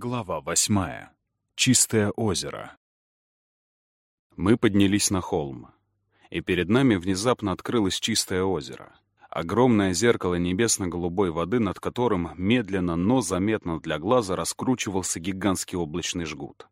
Глава восьмая. Чистое озеро. Мы поднялись на холм, и перед нами внезапно открылось чистое озеро. Огромное зеркало небесно-голубой воды, над которым медленно, но заметно для глаза раскручивался гигантский облачный жгут.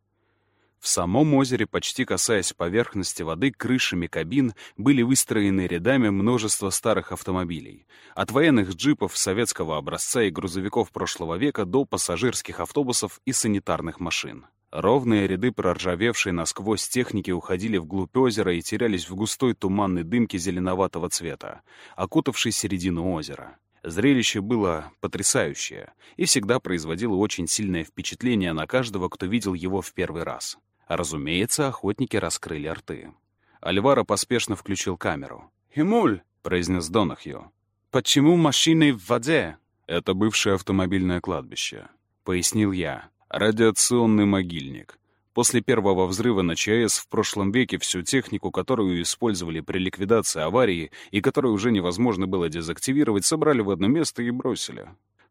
В самом озере, почти касаясь поверхности воды, крышами кабин были выстроены рядами множество старых автомобилей. От военных джипов советского образца и грузовиков прошлого века до пассажирских автобусов и санитарных машин. Ровные ряды проржавевшей насквозь техники уходили вглубь озера и терялись в густой туманной дымке зеленоватого цвета, окутавшей середину озера. Зрелище было потрясающее и всегда производило очень сильное впечатление на каждого, кто видел его в первый раз. Разумеется, охотники раскрыли рты. Альваро поспешно включил камеру. «Химуль!» — произнес Донахью. «Почему машины в воде?» «Это бывшее автомобильное кладбище», — пояснил я. «Радиационный могильник. После первого взрыва на ЧАЭС в прошлом веке всю технику, которую использовали при ликвидации аварии и которую уже невозможно было дезактивировать, собрали в одно место и бросили.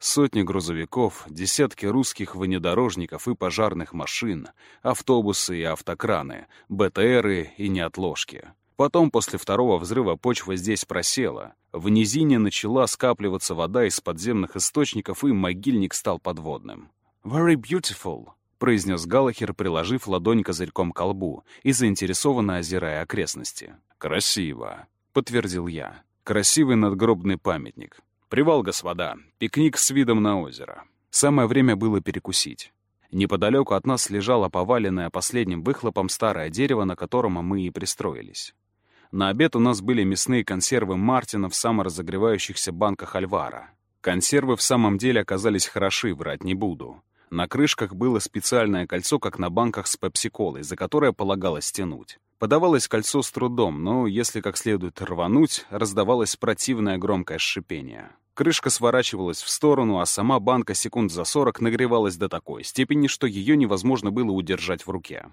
Сотни грузовиков, десятки русских внедорожников и пожарных машин, автобусы и автокраны, БТРы и неотложки. Потом, после второго взрыва, почва здесь просела. В низине начала скапливаться вода из подземных источников, и могильник стал подводным. «Very beautiful», — произнес Галахер, приложив ладонь козырьком к колбу и заинтересованно озирая окрестности. «Красиво», — подтвердил я. «Красивый надгробный памятник. Привал, господа. Пикник с видом на озеро. Самое время было перекусить. Неподалеку от нас лежало поваленное последним выхлопом старое дерево, на котором мы и пристроились. На обед у нас были мясные консервы Мартина в саморазогревающихся банках Альвара. Консервы в самом деле оказались хороши, врать не буду. На крышках было специальное кольцо, как на банках с пепси-колой, за которое полагалось тянуть. Подавалось кольцо с трудом, но если как следует рвануть, раздавалось противное громкое шипение. Крышка сворачивалась в сторону, а сама банка секунд за сорок нагревалась до такой степени, что ее невозможно было удержать в руке.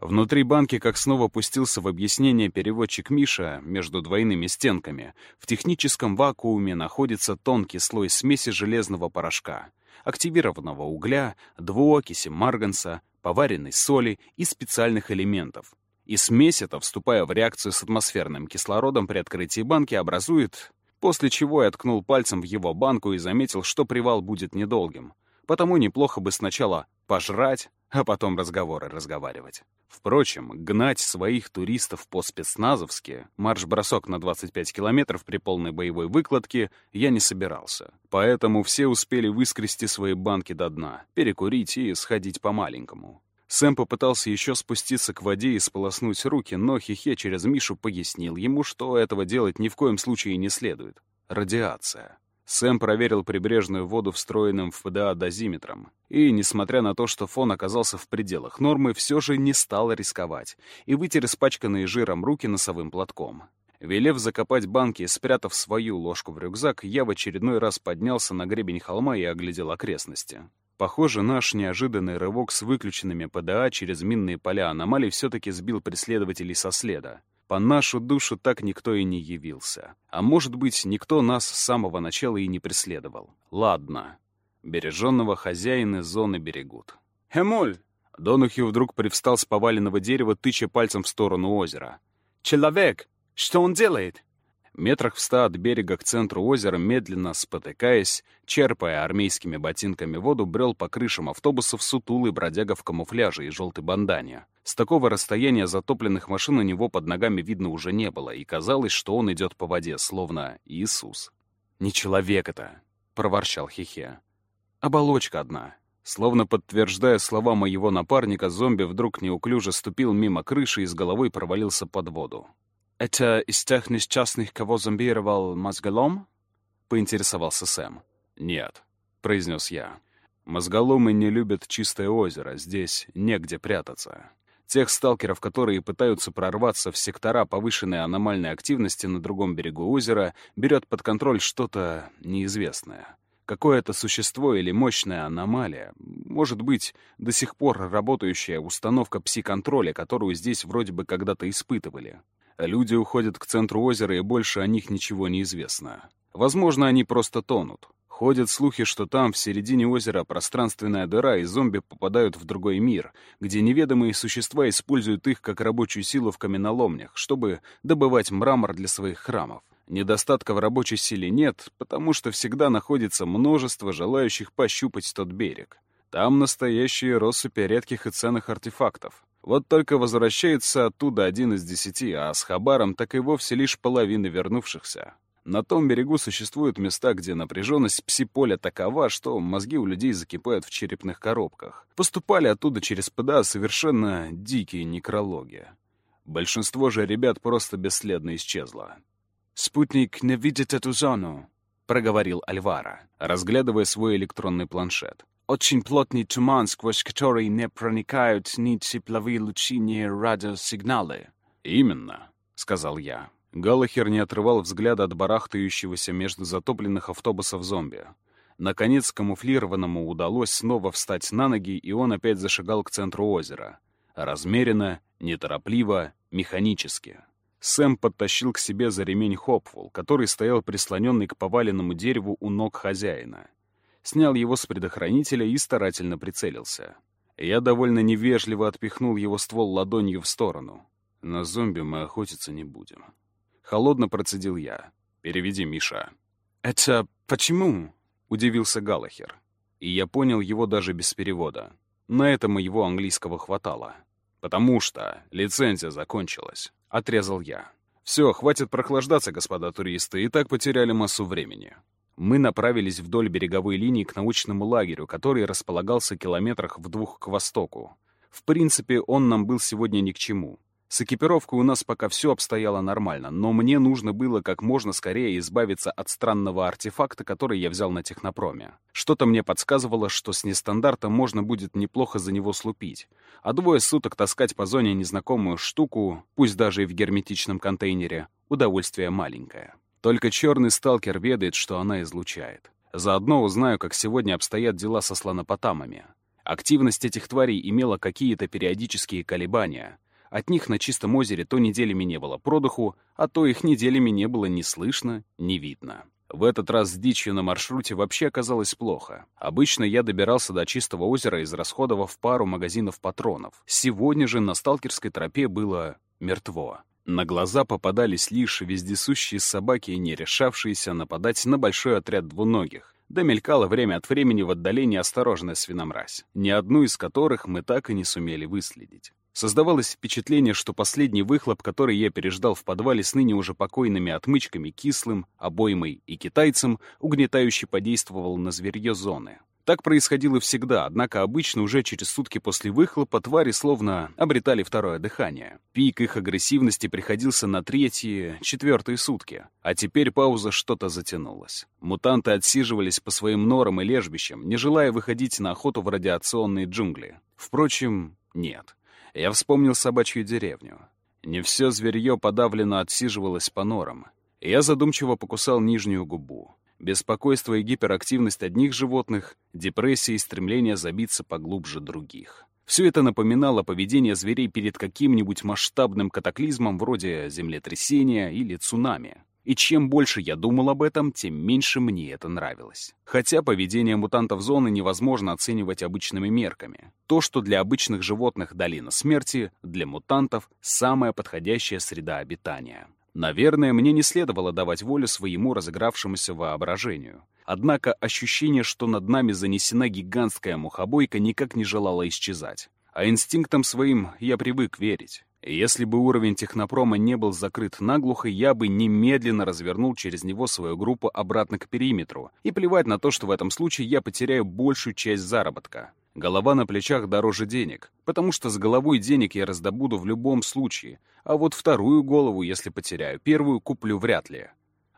Внутри банки, как снова пустился в объяснение переводчик Миша, между двойными стенками, в техническом вакууме находится тонкий слой смеси железного порошка — активированного угля, двуокиси марганца, поваренной соли и специальных элементов. И смесь эта, вступая в реакцию с атмосферным кислородом при открытии банки, образует... После чего я ткнул пальцем в его банку и заметил, что привал будет недолгим. Потому неплохо бы сначала пожрать, а потом разговоры разговаривать. Впрочем, гнать своих туристов по-спецназовски, марш-бросок на 25 километров при полной боевой выкладке, я не собирался. Поэтому все успели выскрести свои банки до дна, перекурить и сходить по-маленькому. Сэм попытался еще спуститься к воде и сполоснуть руки, но Хихе через Мишу пояснил ему, что этого делать ни в коем случае не следует. Радиация. Сэм проверил прибрежную воду встроенным в ПДА дозиметром. И, несмотря на то, что фон оказался в пределах нормы, все же не стал рисковать и вытер испачканные жиром руки носовым платком. Велев закопать банки и спрятав свою ложку в рюкзак, я в очередной раз поднялся на гребень холма и оглядел окрестности. Похоже, наш неожиданный рывок с выключенными ПДА через минные поля аномалий все-таки сбил преследователей со следа. По нашу душу так никто и не явился. А может быть, никто нас с самого начала и не преследовал. Ладно. Береженного хозяина зоны берегут. «Хемуль!» Донухью вдруг привстал с поваленного дерева, тыча пальцем в сторону озера. «Человек! Что он делает?» Метрах в ста от берега к центру озера, медленно спотыкаясь, черпая армейскими ботинками воду, брел по крышам автобусов сутулый бродяга в камуфляже и желтой бандане. С такого расстояния затопленных машин у него под ногами видно уже не было, и казалось, что он идет по воде, словно Иисус. «Не человек это!» — проворчал Хихе. «Оболочка одна». Словно подтверждая слова моего напарника, зомби вдруг неуклюже ступил мимо крыши и с головой провалился под воду. «Это из тех несчастных, кого зомбировал мозголом?» — поинтересовался Сэм. «Нет», — произнес я. «Мозголомы не любят чистое озеро, здесь негде прятаться. Тех сталкеров, которые пытаются прорваться в сектора повышенной аномальной активности на другом берегу озера, берет под контроль что-то неизвестное. Какое-то существо или мощная аномалия. Может быть, до сих пор работающая установка пси-контроля, которую здесь вроде бы когда-то испытывали. Люди уходят к центру озера, и больше о них ничего не известно. Возможно, они просто тонут. Ходят слухи, что там, в середине озера, пространственная дыра, и зомби попадают в другой мир, где неведомые существа используют их как рабочую силу в каменоломнях, чтобы добывать мрамор для своих храмов. Недостатка в рабочей силе нет, потому что всегда находится множество желающих пощупать тот берег. Там настоящие россыпи редких и ценных артефактов. Вот только возвращается оттуда один из десяти, а с Хабаром так и вовсе лишь половина вернувшихся. На том берегу существуют места, где напряженность пси-поля такова, что мозги у людей закипают в черепных коробках. Поступали оттуда через ПДА совершенно дикие некрологи. Большинство же ребят просто бесследно исчезло. «Спутник не видит эту зону», — проговорил Альвара, разглядывая свой электронный планшет. «Очень плотный туман, сквозь который не проникают ни тепловые лучи, ни радиосигналы». «Именно», — сказал я. Галлахер не отрывал взгляда от барахтающегося между затопленных автобусов зомби. Наконец, камуфлированному удалось снова встать на ноги, и он опять зашагал к центру озера. Размеренно, неторопливо, механически. Сэм подтащил к себе за ремень Хопфул, который стоял прислоненный к поваленному дереву у ног хозяина. Снял его с предохранителя и старательно прицелился. Я довольно невежливо отпихнул его ствол ладонью в сторону. На зомби мы охотиться не будем. Холодно процедил я. «Переведи, Миша». «Это почему?» — удивился Галахер. И я понял его даже без перевода. На это моего английского хватало. «Потому что лицензия закончилась», — отрезал я. «Все, хватит прохлаждаться, господа туристы, и так потеряли массу времени». Мы направились вдоль береговой линии к научному лагерю, который располагался километрах в двух к востоку. В принципе, он нам был сегодня ни к чему. С экипировкой у нас пока все обстояло нормально, но мне нужно было как можно скорее избавиться от странного артефакта, который я взял на технопроме. Что-то мне подсказывало, что с нестандартом можно будет неплохо за него слупить, а двое суток таскать по зоне незнакомую штуку, пусть даже и в герметичном контейнере, удовольствие маленькое. Только черный сталкер ведает, что она излучает. Заодно узнаю, как сегодня обстоят дела со слонопотамами. Активность этих тварей имела какие-то периодические колебания — от них на чистом озере то неделями не было продыху, а то их неделями не было ни слышно, ни видно. В этот раз с дичью на маршруте вообще оказалось плохо. Обычно я добирался до чистого озера, израсходовав пару магазинов патронов. Сегодня же на сталкерской тропе было мертво. На глаза попадались лишь вездесущие собаки, не решавшиеся нападать на большой отряд двуногих. Да мелькало время от времени в отдалении осторожная свиномразь, ни одну из которых мы так и не сумели выследить. Создавалось впечатление, что последний выхлоп, который я переждал в подвале с ныне уже покойными отмычками кислым, обоймой и китайцем, угнетающе подействовал на зверье зоны. Так происходило всегда, однако обычно уже через сутки после выхлопа твари словно обретали второе дыхание. Пик их агрессивности приходился на третьи, четвертые сутки, а теперь пауза что-то затянулась. Мутанты отсиживались по своим норам и лежбищам, не желая выходить на охоту в радиационные джунгли. Впрочем, нет я вспомнил собачью деревню. Не все зверье подавлено отсиживалось по норам. Я задумчиво покусал нижнюю губу. Беспокойство и гиперактивность одних животных, депрессия и стремление забиться поглубже других. Все это напоминало поведение зверей перед каким-нибудь масштабным катаклизмом вроде землетрясения или цунами. И чем больше я думал об этом, тем меньше мне это нравилось. Хотя поведение мутантов зоны невозможно оценивать обычными мерками. То, что для обычных животных долина смерти, для мутантов — самая подходящая среда обитания. Наверное, мне не следовало давать волю своему разыгравшемуся воображению. Однако ощущение, что над нами занесена гигантская мухобойка, никак не желало исчезать. А инстинктам своим я привык верить. Если бы уровень технопрома не был закрыт наглухо, я бы немедленно развернул через него свою группу обратно к периметру. И плевать на то, что в этом случае я потеряю большую часть заработка. Голова на плечах дороже денег, потому что с головой денег я раздобуду в любом случае, а вот вторую голову, если потеряю, первую куплю вряд ли.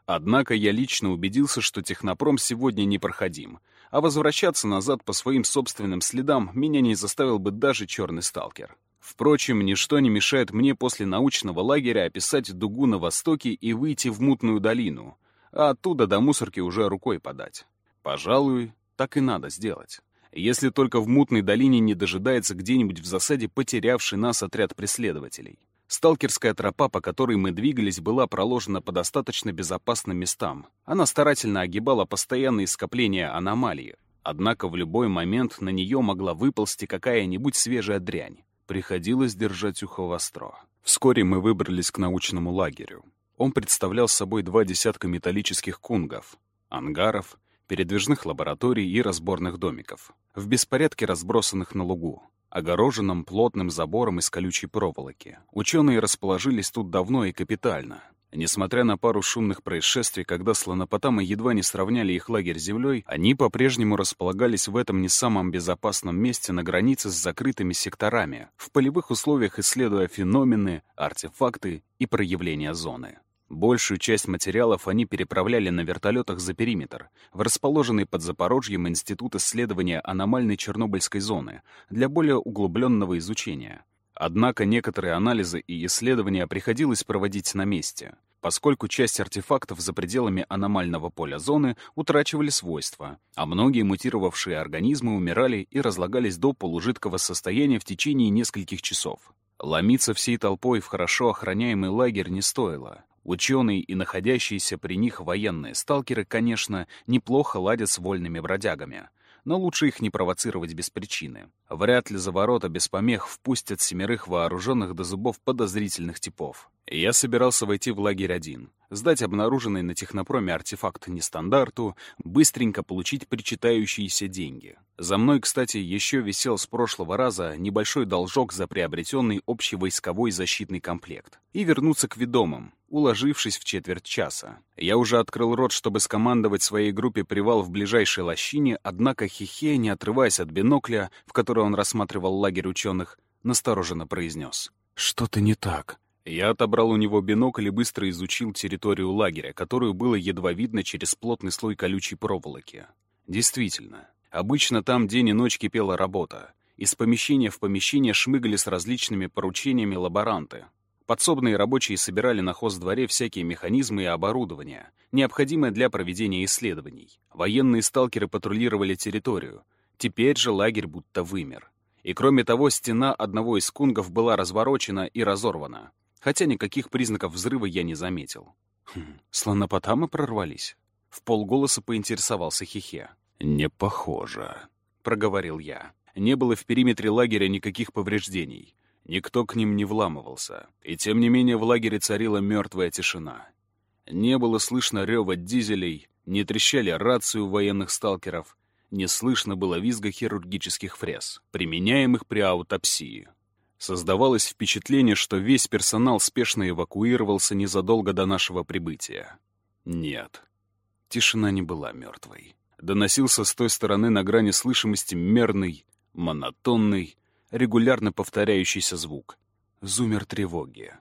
Однако я лично убедился, что технопром сегодня непроходим, а возвращаться назад по своим собственным следам меня не заставил бы даже черный сталкер. Впрочем, ничто не мешает мне после научного лагеря описать дугу на востоке и выйти в мутную долину, а оттуда до мусорки уже рукой подать. Пожалуй, так и надо сделать. Если только в мутной долине не дожидается где-нибудь в засаде потерявший нас отряд преследователей. Сталкерская тропа, по которой мы двигались, была проложена по достаточно безопасным местам. Она старательно огибала постоянные скопления аномалий. Однако в любой момент на нее могла выползти какая-нибудь свежая дрянь. Приходилось держать ухо востро. Вскоре мы выбрались к научному лагерю. Он представлял собой два десятка металлических кунгов, ангаров, передвижных лабораторий и разборных домиков, в беспорядке разбросанных на лугу огороженном плотным забором из колючей проволоки. Ученые расположились тут давно и капитально. Несмотря на пару шумных происшествий, когда слонопотамы едва не сравняли их лагерь с землей, они по-прежнему располагались в этом не самом безопасном месте на границе с закрытыми секторами, в полевых условиях исследуя феномены, артефакты и проявления зоны. Большую часть материалов они переправляли на вертолетах за периметр, в расположенный под Запорожьем Институт исследования аномальной Чернобыльской зоны для более углубленного изучения. Однако некоторые анализы и исследования приходилось проводить на месте, поскольку часть артефактов за пределами аномального поля зоны утрачивали свойства, а многие мутировавшие организмы умирали и разлагались до полужидкого состояния в течение нескольких часов. Ломиться всей толпой в хорошо охраняемый лагерь не стоило. Ученые и находящиеся при них военные сталкеры, конечно, неплохо ладят с вольными бродягами, но лучше их не провоцировать без причины. Вряд ли за ворота без помех впустят семерых вооруженных до зубов подозрительных типов. Я собирался войти в лагерь один, сдать обнаруженный на технопроме артефакт нестандарту, быстренько получить причитающиеся деньги. За мной, кстати, еще висел с прошлого раза небольшой должок за приобретенный общевойсковой защитный комплект. И вернуться к ведомым, уложившись в четверть часа. Я уже открыл рот, чтобы скомандовать своей группе привал в ближайшей лощине, однако Хихе, не отрываясь от бинокля, в который он рассматривал лагерь ученых, настороженно произнес. «Что-то не так». Я отобрал у него бинокль и быстро изучил территорию лагеря, которую было едва видно через плотный слой колючей проволоки. Действительно, обычно там день и ночь кипела работа. Из помещения в помещение шмыгали с различными поручениями лаборанты, Подсобные рабочие собирали на хоздворе всякие механизмы и оборудование, необходимое для проведения исследований. Военные сталкеры патрулировали территорию. Теперь же лагерь будто вымер. И кроме того, стена одного из кунгов была разворочена и разорвана, хотя никаких признаков взрыва я не заметил. Хм, слонопотамы прорвались. В полголоса поинтересовался Хихе. «Не похоже», — проговорил я. Не было в периметре лагеря никаких повреждений. Никто к ним не вламывался, и тем не менее в лагере царила мертвая тишина. Не было слышно рева дизелей, не трещали рации военных сталкеров, не слышно было визга хирургических фрез, применяемых при аутопсии. Создавалось впечатление, что весь персонал спешно эвакуировался незадолго до нашего прибытия. Нет, тишина не была мертвой. Доносился с той стороны на грани слышимости мерный, монотонный, регулярно повторяющийся звук. Зумер тревоги.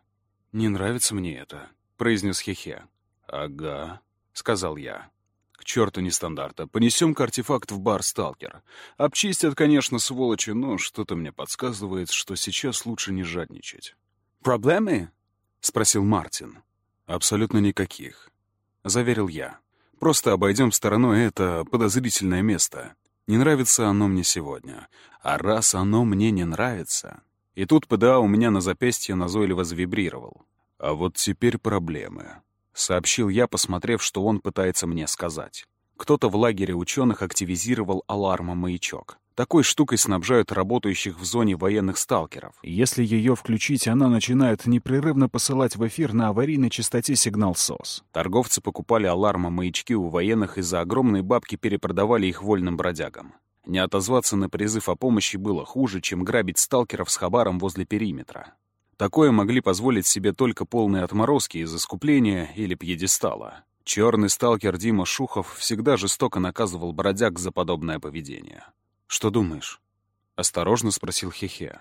«Не нравится мне это», — произнес Хехе. «Ага», — сказал я. «К черту нестандарта. Понесем-ка артефакт в бар «Сталкер». Обчистят, конечно, сволочи, но что-то мне подсказывает, что сейчас лучше не жадничать». «Проблемы?» — спросил Мартин. «Абсолютно никаких», — заверил я. «Просто обойдем стороной это подозрительное место. Не нравится оно мне сегодня. А раз оно мне не нравится... И тут ПДА у меня на запястье назойливо завибрировал. А вот теперь проблемы. Сообщил я, посмотрев, что он пытается мне сказать. Кто-то в лагере ученых активизировал аларма-маячок. Такой штукой снабжают работающих в зоне военных сталкеров. Если ее включить, она начинает непрерывно посылать в эфир на аварийной частоте сигнал СОС. Торговцы покупали аларма-маячки у военных и за огромные бабки перепродавали их вольным бродягам. Не отозваться на призыв о помощи было хуже, чем грабить сталкеров с хабаром возле периметра. Такое могли позволить себе только полные отморозки из искупления или пьедестала. Черный сталкер Дима Шухов всегда жестоко наказывал бродяг за подобное поведение. «Что думаешь?» — осторожно спросил Хехе.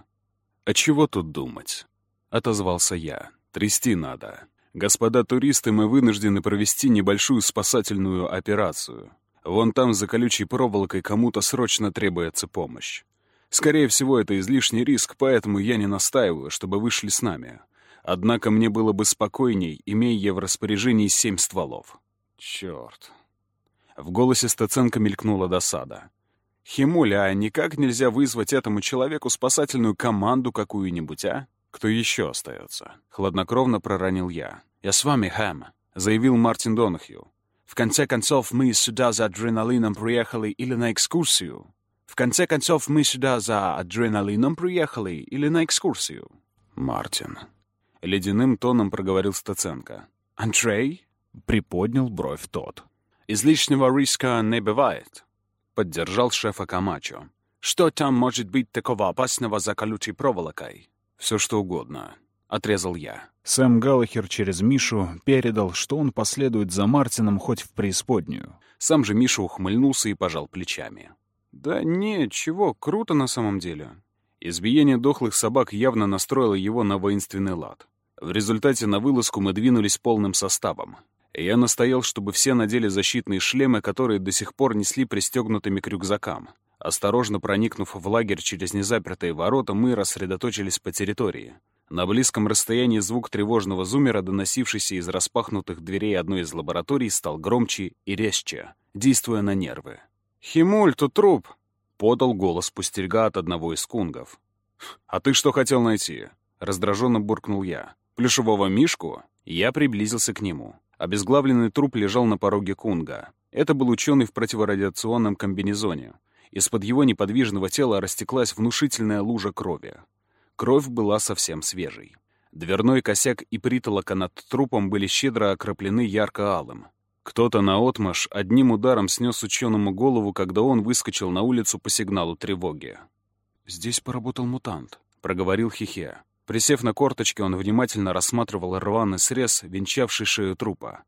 «А чего тут думать?» — отозвался я. «Трясти надо. Господа туристы, мы вынуждены провести небольшую спасательную операцию. Вон там за колючей проволокой кому-то срочно требуется помощь. Скорее всего, это излишний риск, поэтому я не настаиваю, чтобы вышли с нами. Однако мне было бы спокойней, имея в распоряжении семь стволов. Черт. В голосе Стаценко мелькнула досада. «Химуля, а никак нельзя вызвать этому человеку спасательную команду какую-нибудь, а? «Кто еще остается?» — хладнокровно проронил я. «Я с вами, Хэм», — заявил Мартин Донахью. «В конце концов, мы сюда за адреналином приехали или на экскурсию?» «В конце концов, мы сюда за адреналином приехали или на экскурсию?» «Мартин», — ледяным тоном проговорил Стаценко. «Андрей?» — приподнял бровь тот. «Излишнего риска не бывает», — поддержал шефа Камачо. «Что там может быть такого опасного за колючей проволокой?» «Все что угодно», — отрезал я. Сэм Галлахер через Мишу передал, что он последует за Мартином хоть в преисподнюю. Сам же Миша ухмыльнулся и пожал плечами. «Да нет, чего, круто на самом деле». Избиение дохлых собак явно настроило его на воинственный лад. В результате на вылазку мы двинулись полным составом. Я настоял, чтобы все надели защитные шлемы, которые до сих пор несли пристегнутыми к рюкзакам. Осторожно проникнув в лагерь через незапертые ворота, мы рассредоточились по территории. На близком расстоянии звук тревожного зумера, доносившийся из распахнутых дверей одной из лабораторий, стал громче и резче, действуя на нервы. «Химуль, тут труп!» — подал голос пустельга от одного из кунгов. «А ты что хотел найти?» — раздраженно буркнул я. «Плюшевого мишку?» Я приблизился к нему. Обезглавленный труп лежал на пороге Кунга. Это был ученый в противорадиационном комбинезоне. Из-под его неподвижного тела растеклась внушительная лужа крови. Кровь была совсем свежей. Дверной косяк и притолока над трупом были щедро окроплены ярко-алым. Кто-то наотмашь одним ударом снес ученому голову, когда он выскочил на улицу по сигналу тревоги. «Здесь поработал мутант», — проговорил Хихе. Присев на корточки, он внимательно рассматривал рваный срез, венчавший шею трупа.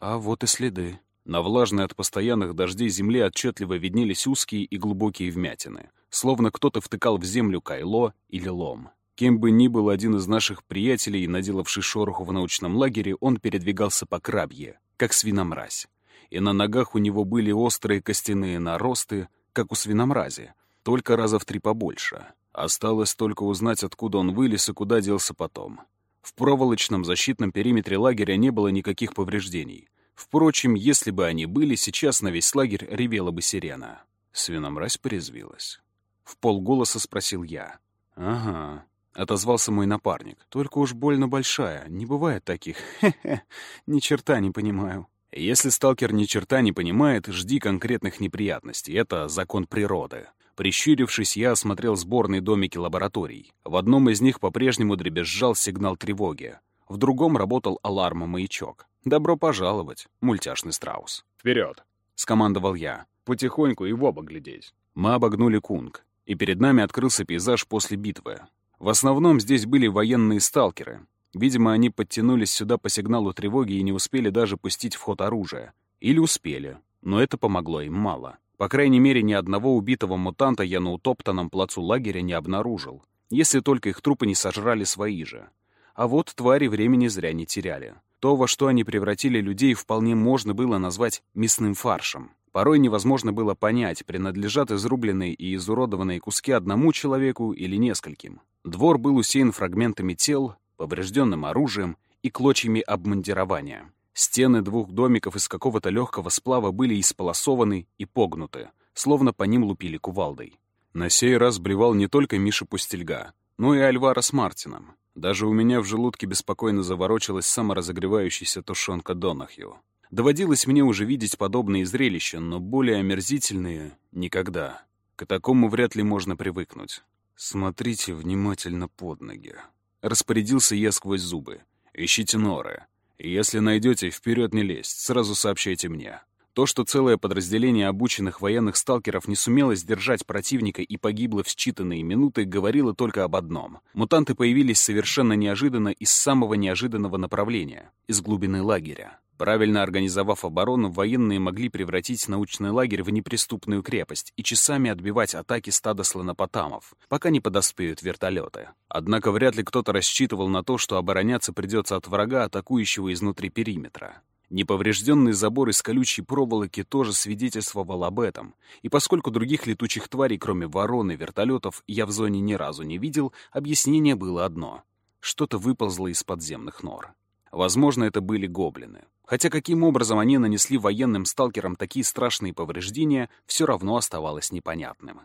А вот и следы. На влажной от постоянных дождей земле отчетливо виднелись узкие и глубокие вмятины, словно кто-то втыкал в землю кайло или лом. Кем бы ни был один из наших приятелей, наделавший шороху в научном лагере, он передвигался по крабье, как свиномразь. И на ногах у него были острые костяные наросты, как у свиномрази, только раза в три побольше. Осталось только узнать, откуда он вылез и куда делся потом. В проволочном защитном периметре лагеря не было никаких повреждений. Впрочем, если бы они были, сейчас на весь лагерь ревела бы сирена. Свиномразь порезвилась. В полголоса спросил я. «Ага», — отозвался мой напарник. «Только уж больно большая. Не бывает таких. Хе-хе, ни черта не понимаю». Если сталкер ни черта не понимает, жди конкретных неприятностей. Это закон природы. Прищурившись, я осмотрел сборные домики лабораторий. В одном из них по-прежнему дребезжал сигнал тревоги. В другом работал аларм-маячок. «Добро пожаловать, мультяшный страус». «Вперед!» — скомандовал я. «Потихоньку и в оба глядеть». Мы обогнули Кунг, и перед нами открылся пейзаж после битвы. В основном здесь были военные сталкеры. Видимо, они подтянулись сюда по сигналу тревоги и не успели даже пустить в ход оружие. Или успели, но это помогло им мало. По крайней мере, ни одного убитого мутанта я на утоптанном плацу лагеря не обнаружил, если только их трупы не сожрали свои же. А вот твари времени зря не теряли. То, во что они превратили людей, вполне можно было назвать мясным фаршем. Порой невозможно было понять, принадлежат изрубленные и изуродованные куски одному человеку или нескольким. Двор был усеян фрагментами тел, поврежденным оружием и клочьями обмундирования. Стены двух домиков из какого-то легкого сплава были исполосованы и погнуты, словно по ним лупили кувалдой. На сей раз блевал не только Миша Пустельга, но и Альвара с Мартином. Даже у меня в желудке беспокойно заворочилась саморазогревающаяся тушенка Донахью. Доводилось мне уже видеть подобные зрелища, но более омерзительные — никогда. К такому вряд ли можно привыкнуть. «Смотрите внимательно под ноги», — распорядился я сквозь зубы. «Ищите норы. Если найдете, вперед не лезть, сразу сообщайте мне. То, что целое подразделение обученных военных сталкеров не сумело сдержать противника и погибло в считанные минуты, говорило только об одном. Мутанты появились совершенно неожиданно из самого неожиданного направления — из глубины лагеря. Правильно организовав оборону, военные могли превратить научный лагерь в неприступную крепость и часами отбивать атаки стада слонопотамов, пока не подоспеют вертолеты. Однако вряд ли кто-то рассчитывал на то, что обороняться придется от врага, атакующего изнутри периметра. Неповрежденный забор из колючей проволоки тоже свидетельствовал об этом, и поскольку других летучих тварей, кроме ворон и вертолетов, я в зоне ни разу не видел, объяснение было одно — что-то выползло из подземных нор. Возможно, это были гоблины. Хотя каким образом они нанесли военным сталкерам такие страшные повреждения, все равно оставалось непонятным.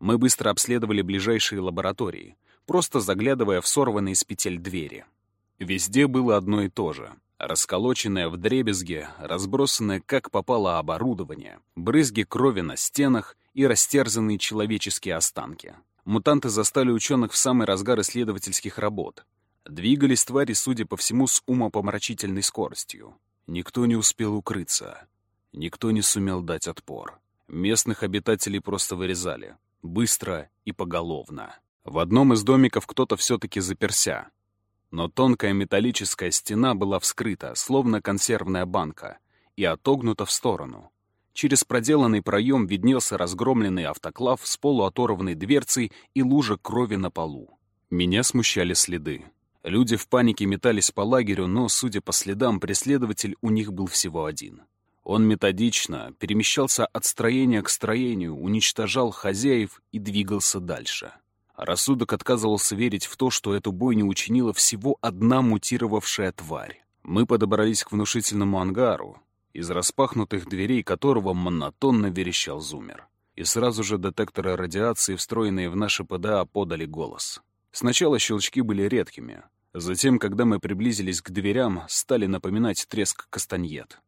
Мы быстро обследовали ближайшие лаборатории, просто заглядывая в сорванные с петель двери. Везде было одно и то же. Расколоченное в дребезге, разбросанное как попало оборудование, брызги крови на стенах и растерзанные человеческие останки. Мутанты застали ученых в самый разгар исследовательских работ. Двигались твари, судя по всему, с умопомрачительной скоростью. Никто не успел укрыться. Никто не сумел дать отпор. Местных обитателей просто вырезали. Быстро и поголовно. В одном из домиков кто-то все-таки заперся. Но тонкая металлическая стена была вскрыта, словно консервная банка, и отогнута в сторону. Через проделанный проем виднелся разгромленный автоклав с полуоторванной дверцей и лужа крови на полу. Меня смущали следы. Люди в панике метались по лагерю, но, судя по следам, преследователь у них был всего один. Он методично перемещался от строения к строению, уничтожал хозяев и двигался дальше. Рассудок отказывался верить в то, что эту бойню учинила всего одна мутировавшая тварь. Мы подобрались к внушительному ангару, из распахнутых дверей которого монотонно верещал зумер. И сразу же детекторы радиации, встроенные в наши ПДА, подали голос. Сначала щелчки были редкими. Затем, когда мы приблизились к дверям, стали напоминать треск кастаньет.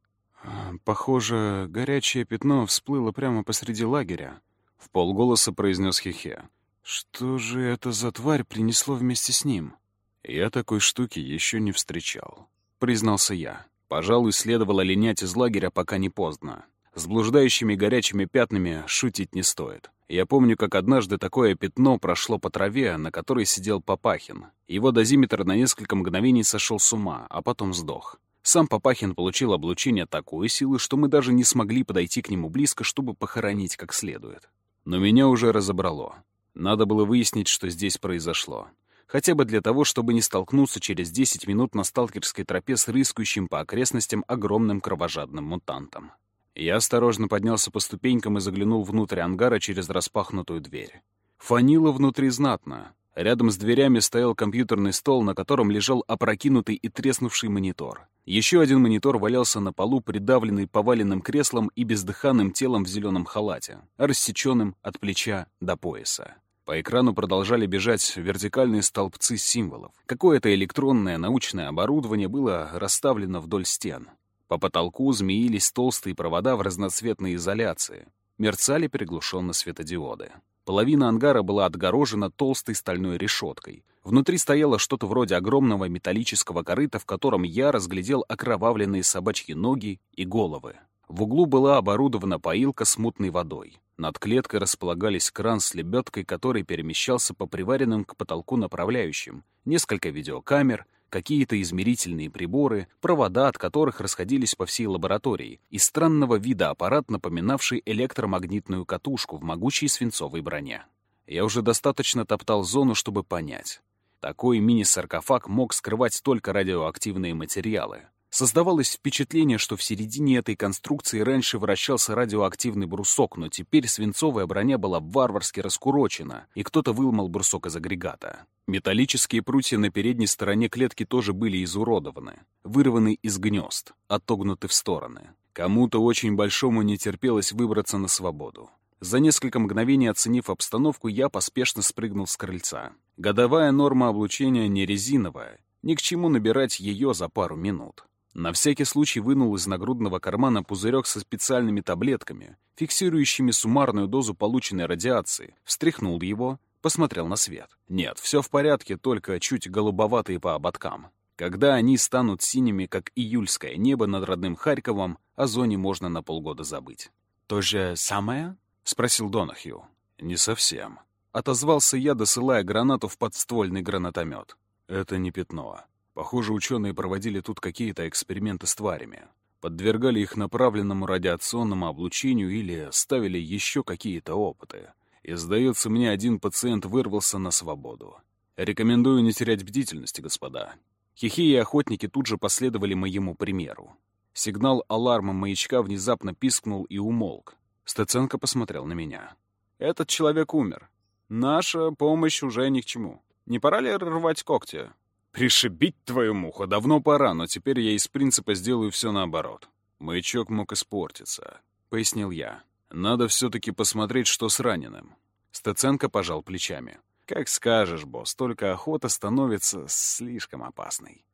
«Похоже, горячее пятно всплыло прямо посреди лагеря», — в полголоса произнес Хихе. Что же это за тварь принесло вместе с ним? Я такой штуки еще не встречал, признался я. Пожалуй, следовало линять из лагеря, пока не поздно. С блуждающими горячими пятнами шутить не стоит. Я помню, как однажды такое пятно прошло по траве, на которой сидел Папахин. Его дозиметр на несколько мгновений сошел с ума, а потом сдох. Сам Папахин получил облучение такой силы, что мы даже не смогли подойти к нему близко, чтобы похоронить как следует. Но меня уже разобрало. Надо было выяснить, что здесь произошло. Хотя бы для того, чтобы не столкнуться через 10 минут на сталкерской тропе с рыскающим по окрестностям огромным кровожадным мутантом. Я осторожно поднялся по ступенькам и заглянул внутрь ангара через распахнутую дверь. Фанило внутри знатно. Рядом с дверями стоял компьютерный стол, на котором лежал опрокинутый и треснувший монитор. Еще один монитор валялся на полу, придавленный поваленным креслом и бездыханным телом в зеленом халате, рассеченным от плеча до пояса. По экрану продолжали бежать вертикальные столбцы символов. Какое-то электронное научное оборудование было расставлено вдоль стен. По потолку змеились толстые провода в разноцветной изоляции. Мерцали приглушенно светодиоды. Половина ангара была отгорожена толстой стальной решеткой. Внутри стояло что-то вроде огромного металлического корыта, в котором я разглядел окровавленные собачьи ноги и головы. В углу была оборудована поилка с мутной водой. Над клеткой располагались кран с лебедкой, который перемещался по приваренным к потолку направляющим, несколько видеокамер, какие-то измерительные приборы, провода от которых расходились по всей лаборатории, и странного вида аппарат, напоминавший электромагнитную катушку в могучей свинцовой броне. Я уже достаточно топтал зону, чтобы понять. Такой мини-саркофаг мог скрывать только радиоактивные материалы. Создавалось впечатление, что в середине этой конструкции раньше вращался радиоактивный брусок, но теперь свинцовая броня была варварски раскурочена, и кто-то выломал брусок из агрегата. Металлические прутья на передней стороне клетки тоже были изуродованы, вырваны из гнезд, отогнуты в стороны. Кому-то очень большому не терпелось выбраться на свободу. За несколько мгновений оценив обстановку, я поспешно спрыгнул с крыльца. Годовая норма облучения не резиновая, ни к чему набирать ее за пару минут. На всякий случай вынул из нагрудного кармана пузырек со специальными таблетками, фиксирующими суммарную дозу полученной радиации, встряхнул его, посмотрел на свет. Нет, все в порядке, только чуть голубоватые по ободкам. Когда они станут синими, как июльское небо над родным Харьковом, о зоне можно на полгода забыть. «То же самое?» — спросил Донахью. «Не совсем». Отозвался я, досылая гранату в подствольный гранатомет. «Это не пятно. Похоже, ученые проводили тут какие-то эксперименты с тварями. Подвергали их направленному радиационному облучению или ставили еще какие-то опыты. И, сдается мне, один пациент вырвался на свободу. Рекомендую не терять бдительности, господа. Хихи и охотники тут же последовали моему примеру. Сигнал аларма маячка внезапно пискнул и умолк. Стеценко посмотрел на меня. «Этот человек умер. Наша помощь уже ни к чему. Не пора ли рвать когти?» Пришибить твою муху давно пора, но теперь я из принципа сделаю все наоборот. Маячок мог испортиться, — пояснил я. Надо все-таки посмотреть, что с раненым. Стеценко пожал плечами. «Как скажешь, босс, только охота становится слишком опасной».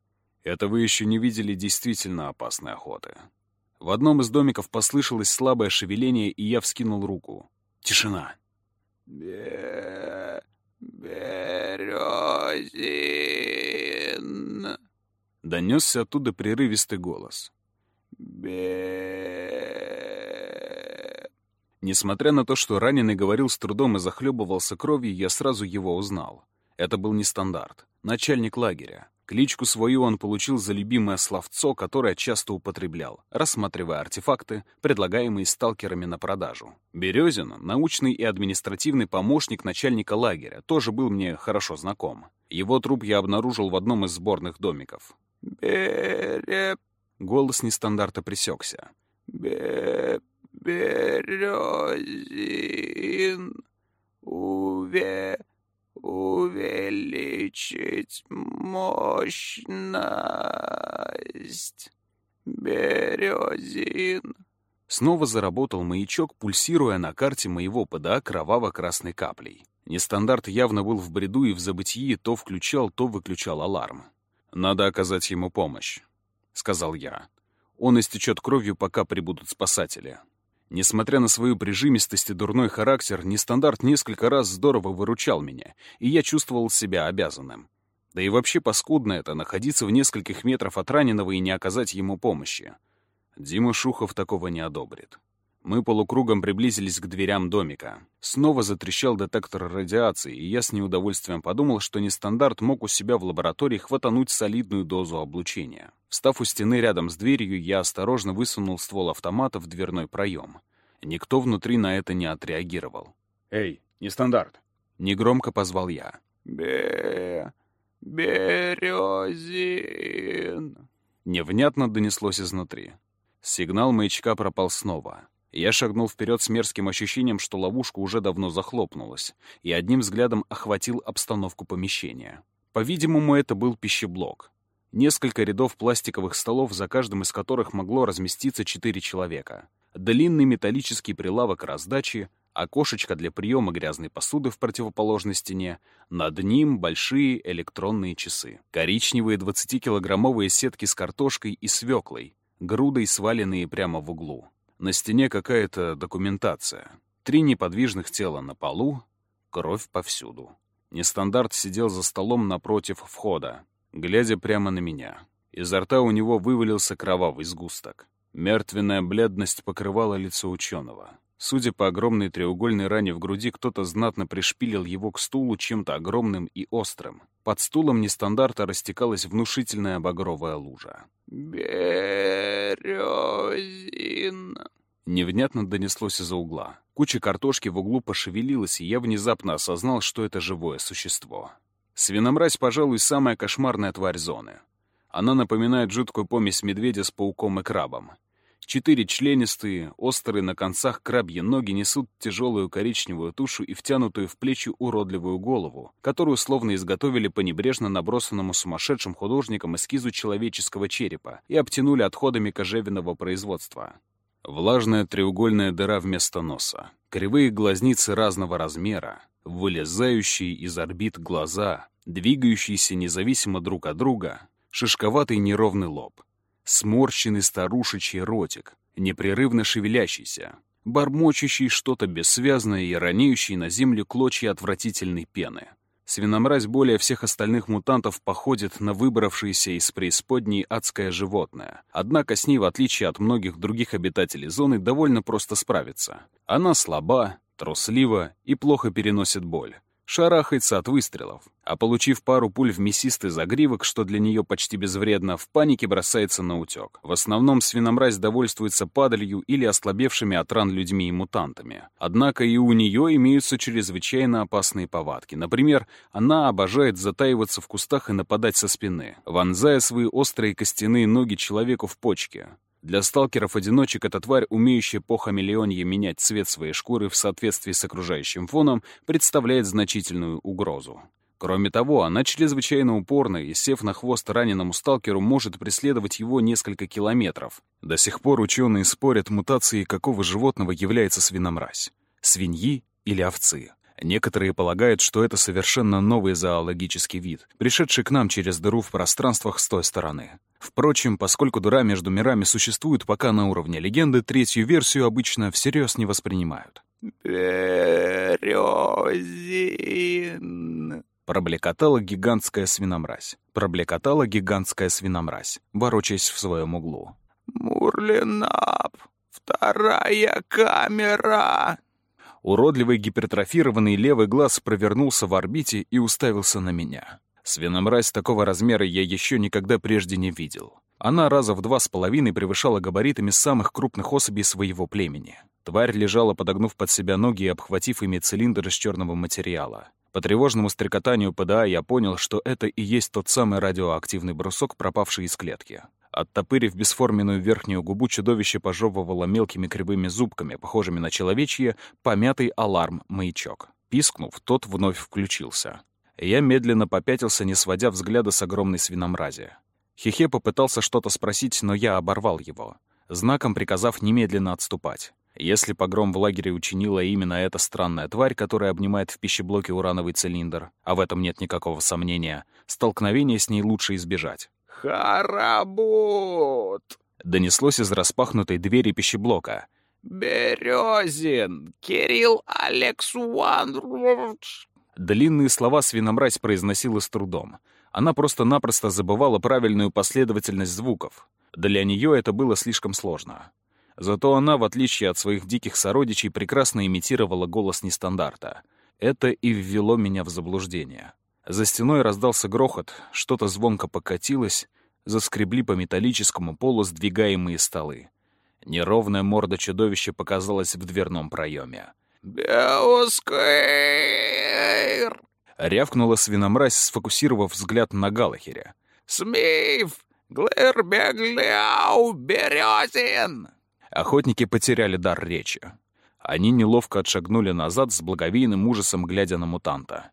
«Это вы еще не видели действительно опасной охоты». В одном из домиков послышалось слабое шевеление, и я вскинул руку. Тишина. «Березин!» Донесся оттуда прерывистый голос. Бе... Несмотря на то, что раненый говорил с трудом и захлебывался кровью, я сразу его узнал. Это был не стандарт. Начальник лагеря. Кличку свою он получил за любимое словцо, которое часто употреблял, рассматривая артефакты, предлагаемые сталкерами на продажу. Березин, научный и административный помощник начальника лагеря, тоже был мне хорошо знаком. Его труп я обнаружил в одном из сборных домиков. Бере... Голос нестандарта пресекся. Бе... Березин... Уве увеличить мощность. Березин. Снова заработал маячок, пульсируя на карте моего ПДА кроваво-красной каплей. Нестандарт явно был в бреду и в забытии то включал, то выключал аларм. «Надо оказать ему помощь», — сказал я. «Он истечет кровью, пока прибудут спасатели». Несмотря на свою прижимистость и дурной характер, нестандарт несколько раз здорово выручал меня, и я чувствовал себя обязанным. Да и вообще паскудно это — находиться в нескольких метрах от раненого и не оказать ему помощи. Дима Шухов такого не одобрит. Мы полукругом приблизились к дверям домика. Снова затрещал детектор радиации, и я с неудовольствием подумал, что нестандарт мог у себя в лаборатории хватануть солидную дозу облучения. Встав у стены рядом с дверью, я осторожно высунул ствол автомата в дверной проем. Никто внутри на это не отреагировал. «Эй, нестандарт!» — негромко позвал я. Бе... Березин. Невнятно донеслось изнутри. Сигнал маячка пропал снова. Я шагнул вперед с мерзким ощущением, что ловушка уже давно захлопнулась, и одним взглядом охватил обстановку помещения. По-видимому, это был пищеблок. Несколько рядов пластиковых столов, за каждым из которых могло разместиться четыре человека. Длинный металлический прилавок раздачи, окошечко для приема грязной посуды в противоположной стене, над ним большие электронные часы. Коричневые 20-килограммовые сетки с картошкой и свеклой, грудой сваленные прямо в углу. На стене какая-то документация. Три неподвижных тела на полу, кровь повсюду. Нестандарт сидел за столом напротив входа, глядя прямо на меня. Изо рта у него вывалился кровавый сгусток. Мертвенная бледность покрывала лицо ученого. Судя по огромной треугольной ране в груди, кто-то знатно пришпилил его к стулу чем-то огромным и острым. Под стулом нестандарта растекалась внушительная багровая лужа. Березин. Невнятно донеслось из-за угла. Куча картошки в углу пошевелилась, и я внезапно осознал, что это живое существо. Свиномразь, пожалуй, самая кошмарная тварь зоны. Она напоминает жуткую помесь медведя с пауком и крабом. Четыре членистые, острые на концах крабьи ноги несут тяжелую коричневую тушу и втянутую в плечи уродливую голову, которую словно изготовили по небрежно набросанному сумасшедшим художником эскизу человеческого черепа и обтянули отходами кожевенного производства. Влажная треугольная дыра вместо носа, кривые глазницы разного размера, вылезающие из орбит глаза, двигающиеся независимо друг от друга, шишковатый неровный лоб — сморщенный старушечий ротик, непрерывно шевелящийся, бормочущий что-то бессвязное и роняющий на землю клочья отвратительной пены. Свиномразь более всех остальных мутантов походит на выбравшееся из преисподней адское животное. Однако с ней, в отличие от многих других обитателей зоны, довольно просто справиться. Она слаба, труслива и плохо переносит боль шарахается от выстрелов, а получив пару пуль в мясистый загривок, что для нее почти безвредно, в панике бросается на утек. В основном свиномразь довольствуется падалью или ослабевшими от ран людьми и мутантами. Однако и у нее имеются чрезвычайно опасные повадки. Например, она обожает затаиваться в кустах и нападать со спины, вонзая свои острые костяные ноги человеку в почки. Для сталкеров-одиночек эта тварь, умеющая по хамелеонье менять цвет своей шкуры в соответствии с окружающим фоном, представляет значительную угрозу. Кроме того, она чрезвычайно упорна и, сев на хвост раненому сталкеру, может преследовать его несколько километров. До сих пор ученые спорят, мутацией какого животного является свиномразь — свиньи или овцы. Некоторые полагают, что это совершенно новый зоологический вид, пришедший к нам через дыру в пространствах с той стороны. Впрочем, поскольку дыра между мирами существует пока на уровне легенды, третью версию обычно всерьез не воспринимают. «Березин!» Проблекотала гигантская свиномразь. Проблекотала гигантская свиномразь, ворочаясь в своем углу. «Мурлинап! Вторая камера!» Уродливый гипертрофированный левый глаз провернулся в орбите и уставился на меня. Свиномразь такого размера я еще никогда прежде не видел. Она раза в два с половиной превышала габаритами самых крупных особей своего племени. Тварь лежала, подогнув под себя ноги и обхватив ими цилиндр из черного материала. По тревожному стрекотанию ПДА я понял, что это и есть тот самый радиоактивный брусок, пропавший из клетки. Оттопырив бесформенную верхнюю губу, чудовище пожевывало мелкими кривыми зубками, похожими на человечье, помятый аларм-маячок. Пискнув, тот вновь включился. Я медленно попятился, не сводя взгляда с огромной свиномрази. Хихе попытался что-то спросить, но я оборвал его, знаком приказав немедленно отступать. Если погром в лагере учинила именно эта странная тварь, которая обнимает в пищеблоке урановый цилиндр, а в этом нет никакого сомнения, столкновение с ней лучше избежать. «Харабут!» — донеслось из распахнутой двери пищеблока. «Березин! Кирилл Александрович!» Длинные слова свиномразь произносила с трудом. Она просто-напросто забывала правильную последовательность звуков. Для нее это было слишком сложно. Зато она, в отличие от своих диких сородичей, прекрасно имитировала голос нестандарта. Это и ввело меня в заблуждение. За стеной раздался грохот, что-то звонко покатилось, заскребли по металлическому полу сдвигаемые столы. Неровная морда чудовища показалась в дверном проеме. «Беускейр!» — рявкнула свиномразь, сфокусировав взгляд на Галахере. «Смив! Глэрбегляу! Березин!» Охотники потеряли дар речи. Они неловко отшагнули назад с благовейным ужасом, глядя на мутанта.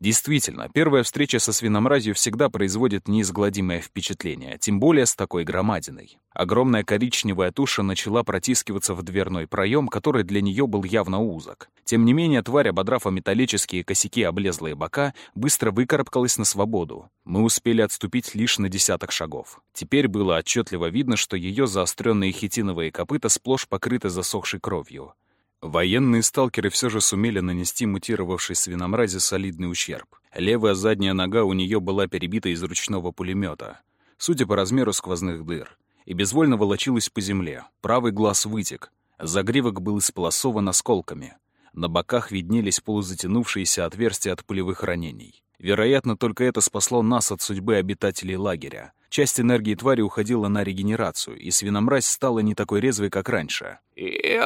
Действительно, первая встреча со свиномразью всегда производит неизгладимое впечатление, тем более с такой громадиной. Огромная коричневая туша начала протискиваться в дверной проем, который для нее был явно узок. Тем не менее, тварь, ободрав о металлические косяки облезлые бока, быстро выкарабкалась на свободу. Мы успели отступить лишь на десяток шагов. Теперь было отчетливо видно, что ее заостренные хитиновые копыта сплошь покрыты засохшей кровью. Военные сталкеры все же сумели нанести мутировавшей свиномразе солидный ущерб. Левая задняя нога у нее была перебита из ручного пулемета, судя по размеру сквозных дыр, и безвольно волочилась по земле. Правый глаз вытек, загривок был исполосован осколками. На боках виднелись полузатянувшиеся отверстия от пулевых ранений. Вероятно, только это спасло нас от судьбы обитателей лагеря. Часть энергии твари уходила на регенерацию, и свиномразь стала не такой резвой, как раньше. «Йомалаут!»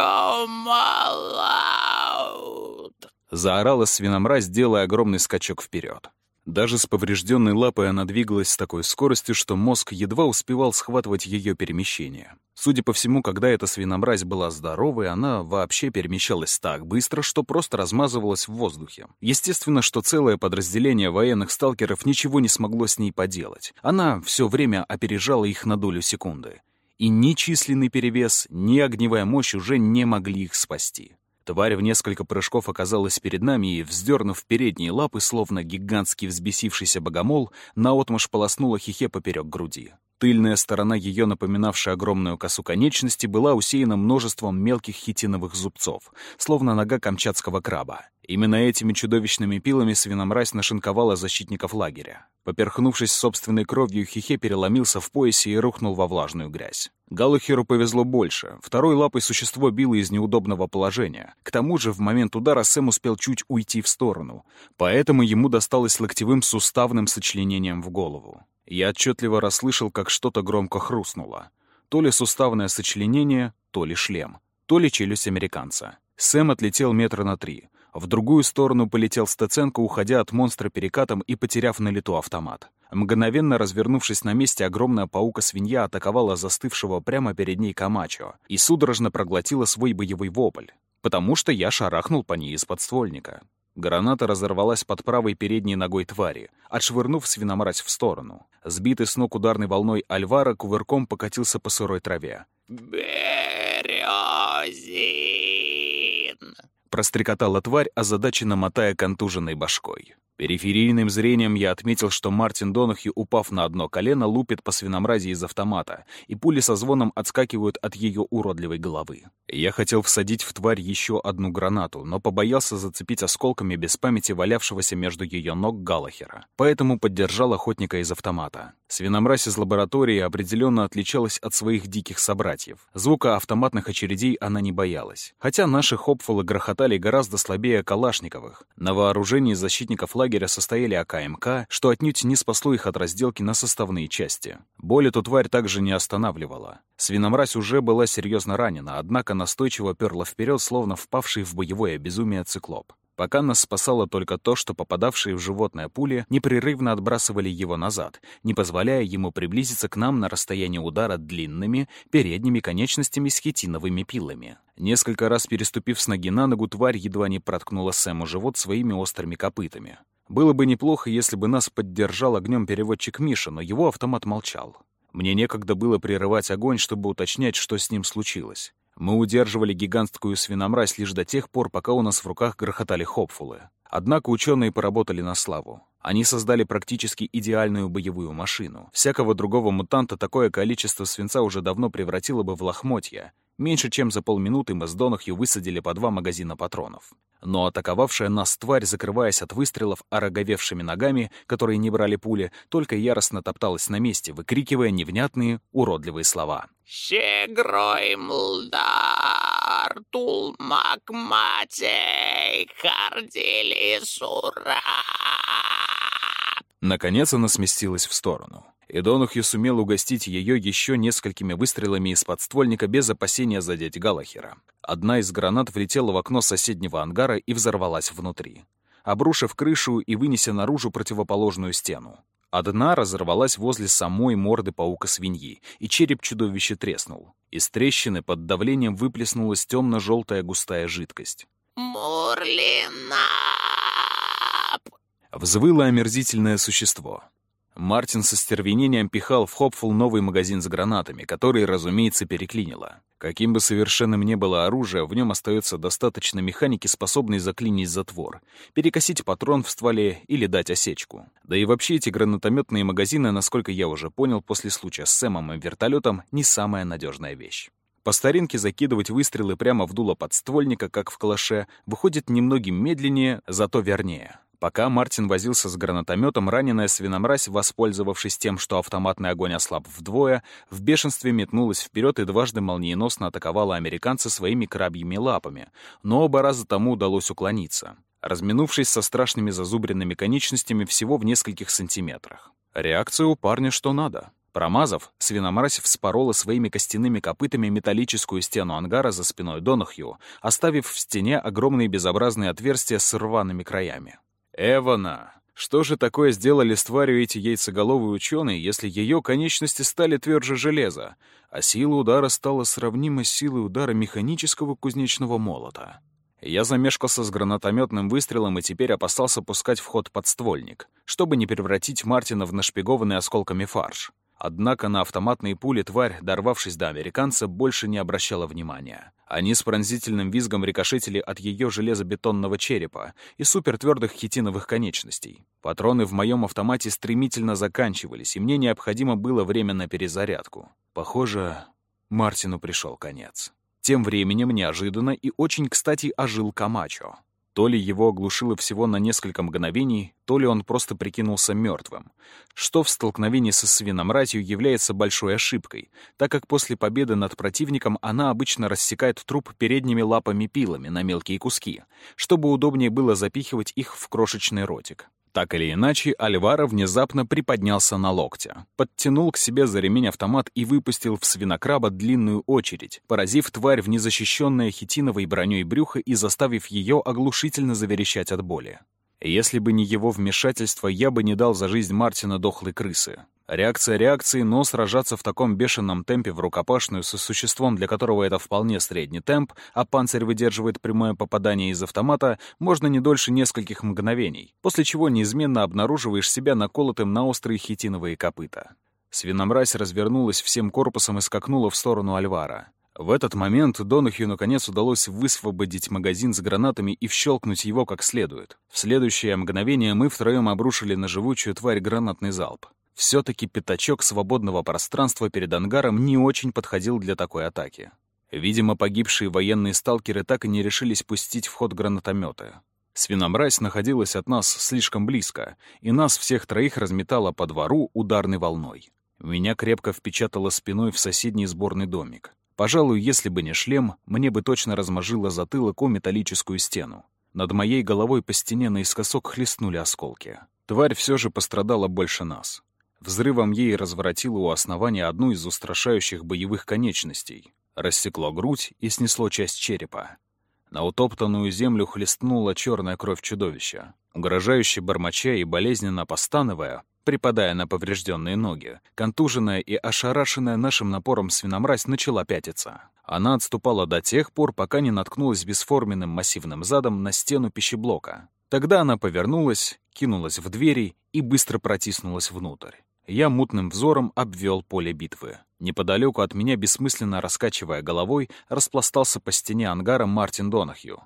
Заорала свиномразь, делая огромный скачок вперед. Даже с поврежденной лапой она двигалась с такой скоростью, что мозг едва успевал схватывать ее перемещение. Судя по всему, когда эта свиномразь была здоровой, она вообще перемещалась так быстро, что просто размазывалась в воздухе. Естественно, что целое подразделение военных сталкеров ничего не смогло с ней поделать. Она все время опережала их на долю секунды. И ни численный перевес, ни огневая мощь уже не могли их спасти. Тварь в несколько прыжков оказалась перед нами и, вздернув передние лапы, словно гигантский взбесившийся богомол, наотмашь полоснула хихе поперек груди. Тыльная сторона ее, напоминавшая огромную косу конечности, была усеяна множеством мелких хитиновых зубцов, словно нога камчатского краба. Именно этими чудовищными пилами свиномразь нашинковала защитников лагеря. Поперхнувшись собственной кровью, Хихе переломился в поясе и рухнул во влажную грязь. Галухеру повезло больше. Второй лапой существо било из неудобного положения. К тому же в момент удара Сэм успел чуть уйти в сторону, поэтому ему досталось локтевым суставным сочленением в голову. Я отчетливо расслышал, как что-то громко хрустнуло. То ли суставное сочленение, то ли шлем, то ли челюсть американца. Сэм отлетел метра на три. В другую сторону полетел Стеценко, уходя от монстра перекатом и потеряв на лету автомат. Мгновенно развернувшись на месте, огромная паука-свинья атаковала застывшего прямо перед ней Камачо и судорожно проглотила свой боевой вопль, потому что я шарахнул по ней из подствольника. Граната разорвалась под правой передней ногой твари, отшвырнув свиномразь в сторону. Сбитый с ног ударной волной Альвара кувырком покатился по сырой траве. «Березин!» Прострекотала тварь, озадаченно мотая контуженной башкой. Периферийным зрением я отметил, что Мартин Донахью, упав на одно колено, лупит по свиномразе из автомата, и пули со звоном отскакивают от ее уродливой головы. Я хотел всадить в тварь еще одну гранату, но побоялся зацепить осколками без памяти валявшегося между ее ног Галахера, поэтому поддержал охотника из автомата. Свиномразь из лаборатории определенно отличалась от своих диких собратьев. Звука автоматных очередей она не боялась. Хотя наши хопфулы грохотали гораздо слабее калашниковых. На вооружении защитников лагеря состояли АКМК, что отнюдь не спасло их от разделки на составные части. Боль эту тварь также не останавливала. Свиномразь уже была серьезно ранена, однако настойчиво перла вперед, словно впавший в боевое безумие циклоп. Пока нас спасало только то, что попадавшие в животное пули непрерывно отбрасывали его назад, не позволяя ему приблизиться к нам на расстояние удара длинными передними конечностями с хитиновыми пилами. Несколько раз переступив с ноги на ногу, тварь едва не проткнула Сэму живот своими острыми копытами. Было бы неплохо, если бы нас поддержал огнем переводчик Миша, но его автомат молчал. Мне некогда было прерывать огонь, чтобы уточнять, что с ним случилось. Мы удерживали гигантскую свиномразь лишь до тех пор, пока у нас в руках грохотали хопфулы. Однако ученые поработали на славу. Они создали практически идеальную боевую машину. Всякого другого мутанта такое количество свинца уже давно превратило бы в лохмотья, Меньше чем за полминуты мы с Донахью высадили по два магазина патронов. Но атаковавшая нас тварь, закрываясь от выстрелов ороговевшими ногами, которые не брали пули, только яростно топталась на месте, выкрикивая невнятные, уродливые слова. «Щегрой млдар, тулмак матей, хардили сура!» Наконец она сместилась в сторону и Донухью сумел угостить ее еще несколькими выстрелами из подствольника без опасения задеть Галахера. Одна из гранат влетела в окно соседнего ангара и взорвалась внутри, обрушив крышу и вынеся наружу противоположную стену. Одна разорвалась возле самой морды паука-свиньи, и череп чудовища треснул. Из трещины под давлением выплеснулась темно-желтая густая жидкость. «Мурлина!» Взвыло омерзительное существо. Мартин со стервенением пихал в Хопфул новый магазин с гранатами, который, разумеется, переклинило. Каким бы совершенным ни было оружие, в нем остается достаточно механики, способной заклинить затвор, перекосить патрон в стволе или дать осечку. Да и вообще эти гранатометные магазины, насколько я уже понял после случая с Сэмом и вертолетом, не самая надежная вещь. По старинке закидывать выстрелы прямо в дуло подствольника, как в калаше, выходит немногим медленнее, зато вернее. Пока Мартин возился с гранатометом, раненая свиномразь, воспользовавшись тем, что автоматный огонь ослаб вдвое, в бешенстве метнулась вперед и дважды молниеносно атаковала американца своими крабьими лапами, но оба раза тому удалось уклониться, разминувшись со страшными зазубренными конечностями всего в нескольких сантиметрах. Реакция у парня что надо. Промазав, свиномразь вспорола своими костяными копытами металлическую стену ангара за спиной Донахью, оставив в стене огромные безобразные отверстия с рваными краями. Эвана! Что же такое сделали с тварью эти яйцеголовые ученые, если ее конечности стали тверже железа, а сила удара стала сравнима с силой удара механического кузнечного молота? Я замешкался с гранатометным выстрелом и теперь опасался пускать в ход подствольник, чтобы не превратить Мартина в нашпигованный осколками фарш. Однако на автоматные пули тварь, дорвавшись до американца, больше не обращала внимания. Они с пронзительным визгом рикошетили от ее железобетонного черепа и супертвердых хитиновых конечностей. Патроны в моем автомате стремительно заканчивались, и мне необходимо было время на перезарядку. Похоже, Мартину пришел конец. Тем временем неожиданно и очень кстати ожил Камачо. То ли его оглушило всего на несколько мгновений, то ли он просто прикинулся мертвым, что в столкновении со свиномразью является большой ошибкой, так как после победы над противником она обычно рассекает труп передними лапами-пилами на мелкие куски, чтобы удобнее было запихивать их в крошечный ротик. Так или иначе, Альвара внезапно приподнялся на локте, подтянул к себе за ремень автомат и выпустил в свинокраба длинную очередь, поразив тварь в незащищенное хитиновой броней брюхо и заставив ее оглушительно заверещать от боли. Если бы не его вмешательство, я бы не дал за жизнь Мартина дохлой крысы. Реакция реакции, но сражаться в таком бешеном темпе в рукопашную со существом, для которого это вполне средний темп, а панцирь выдерживает прямое попадание из автомата, можно не дольше нескольких мгновений, после чего неизменно обнаруживаешь себя наколотым на острые хитиновые копыта. Свиномразь развернулась всем корпусом и скакнула в сторону Альвара. В этот момент Донахью наконец удалось высвободить магазин с гранатами и вщелкнуть его как следует. В следующее мгновение мы втроем обрушили на живучую тварь гранатный залп. Все-таки пятачок свободного пространства перед ангаром не очень подходил для такой атаки. Видимо, погибшие военные сталкеры так и не решились пустить в ход гранатометы. Свиномразь находилась от нас слишком близко, и нас всех троих разметала по двору ударной волной. Меня крепко впечатало спиной в соседний сборный домик. Пожалуй, если бы не шлем, мне бы точно размажило затылок о металлическую стену. Над моей головой по стене наискосок хлестнули осколки. Тварь все же пострадала больше нас. Взрывом ей разворотило у основания одну из устрашающих боевых конечностей, рассекло грудь и снесло часть черепа. На утоптанную землю хлестнула черная кровь чудовища. Угрожающе бормоча и болезненно постановая, припадая на поврежденные ноги. Контуженная и ошарашенная нашим напором свиномразь начала пятиться. Она отступала до тех пор, пока не наткнулась бесформенным массивным задом на стену пищеблока. Тогда она повернулась, кинулась в двери и быстро протиснулась внутрь. Я мутным взором обвел поле битвы. Неподалеку от меня, бессмысленно раскачивая головой, распластался по стене ангара Мартин Донахью.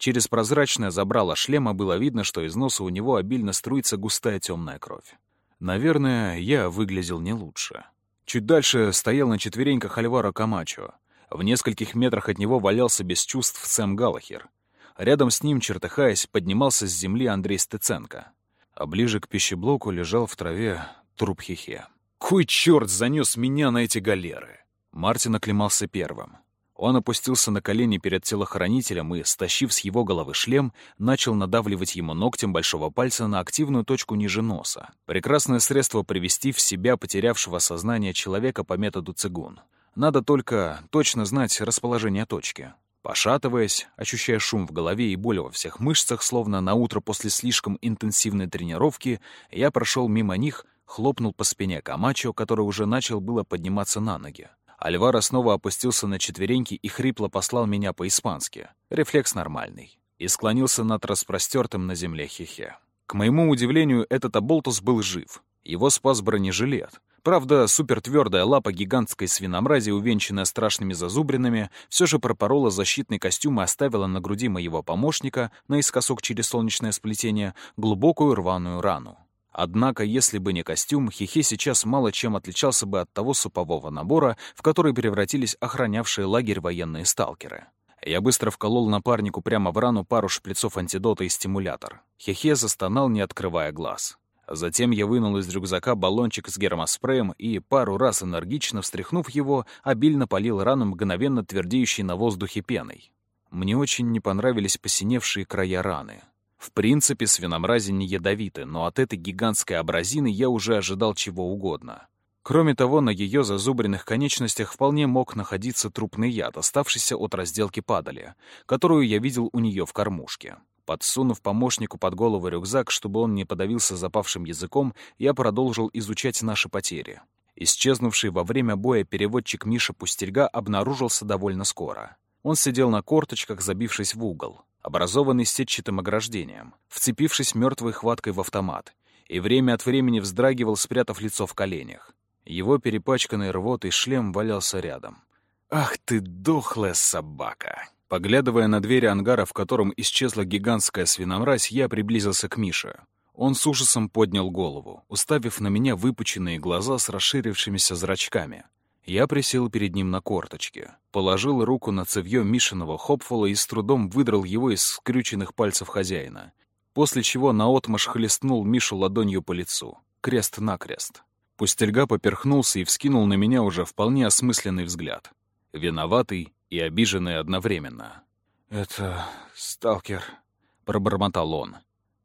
Через прозрачное забрало шлема было видно, что из носа у него обильно струится густая темная кровь. Наверное, я выглядел не лучше. Чуть дальше стоял на четвереньках Альваро Камачо. В нескольких метрах от него валялся без чувств Сэм Галлахер. Рядом с ним, чертыхаясь, поднимался с земли Андрей Стеценко. А ближе к пищеблоку лежал в траве труп Хихе. «Кой черт занес меня на эти галеры?» Мартин оклемался первым. Он опустился на колени перед телохранителем и, стащив с его головы шлем, начал надавливать ему ногтем большого пальца на активную точку ниже носа. Прекрасное средство привести в себя потерявшего сознание человека по методу цигун. Надо только точно знать расположение точки. Пошатываясь, ощущая шум в голове и боль во всех мышцах, словно на утро после слишком интенсивной тренировки, я прошел мимо них, хлопнул по спине Камачо, который уже начал было подниматься на ноги. Альваро снова опустился на четвереньки и хрипло послал меня по-испански. Рефлекс нормальный. И склонился над распростертым на земле хихе. К моему удивлению, этот оболтус был жив. Его спас бронежилет. Правда, супертвердая лапа гигантской свиномрази, увенчанная страшными зазубринами, все же пропорола защитный костюм и оставила на груди моего помощника, наискосок через солнечное сплетение, глубокую рваную рану. Однако, если бы не костюм, Хихе сейчас мало чем отличался бы от того супового набора, в который превратились охранявшие лагерь военные сталкеры. Я быстро вколол напарнику прямо в рану пару шприцов антидота и стимулятор. Хехе застонал, не открывая глаз. Затем я вынул из рюкзака баллончик с гермоспреем и, пару раз энергично встряхнув его, обильно полил рану мгновенно твердеющей на воздухе пеной. Мне очень не понравились посиневшие края раны. В принципе, свиномрази не ядовиты, но от этой гигантской абразины я уже ожидал чего угодно. Кроме того, на ее зазубренных конечностях вполне мог находиться трупный яд, оставшийся от разделки падали, которую я видел у нее в кормушке. Подсунув помощнику под голову рюкзак, чтобы он не подавился запавшим языком, я продолжил изучать наши потери. Исчезнувший во время боя переводчик Миша Пустельга обнаружился довольно скоро. Он сидел на корточках, забившись в угол образованный сетчатым ограждением, вцепившись мертвой хваткой в автомат, и время от времени вздрагивал, спрятав лицо в коленях. Его перепачканный рвотой шлем валялся рядом. «Ах ты, дохлая собака!» Поглядывая на двери ангара, в котором исчезла гигантская свиномразь, я приблизился к Мише. Он с ужасом поднял голову, уставив на меня выпученные глаза с расширившимися зрачками. Я присел перед ним на корточки, положил руку на цевьё Мишиного хопфола и с трудом выдрал его из скрюченных пальцев хозяина, после чего наотмашь хлестнул Мишу ладонью по лицу, крест-накрест. Пустельга поперхнулся и вскинул на меня уже вполне осмысленный взгляд. Виноватый и обиженный одновременно. «Это сталкер», — пробормотал он.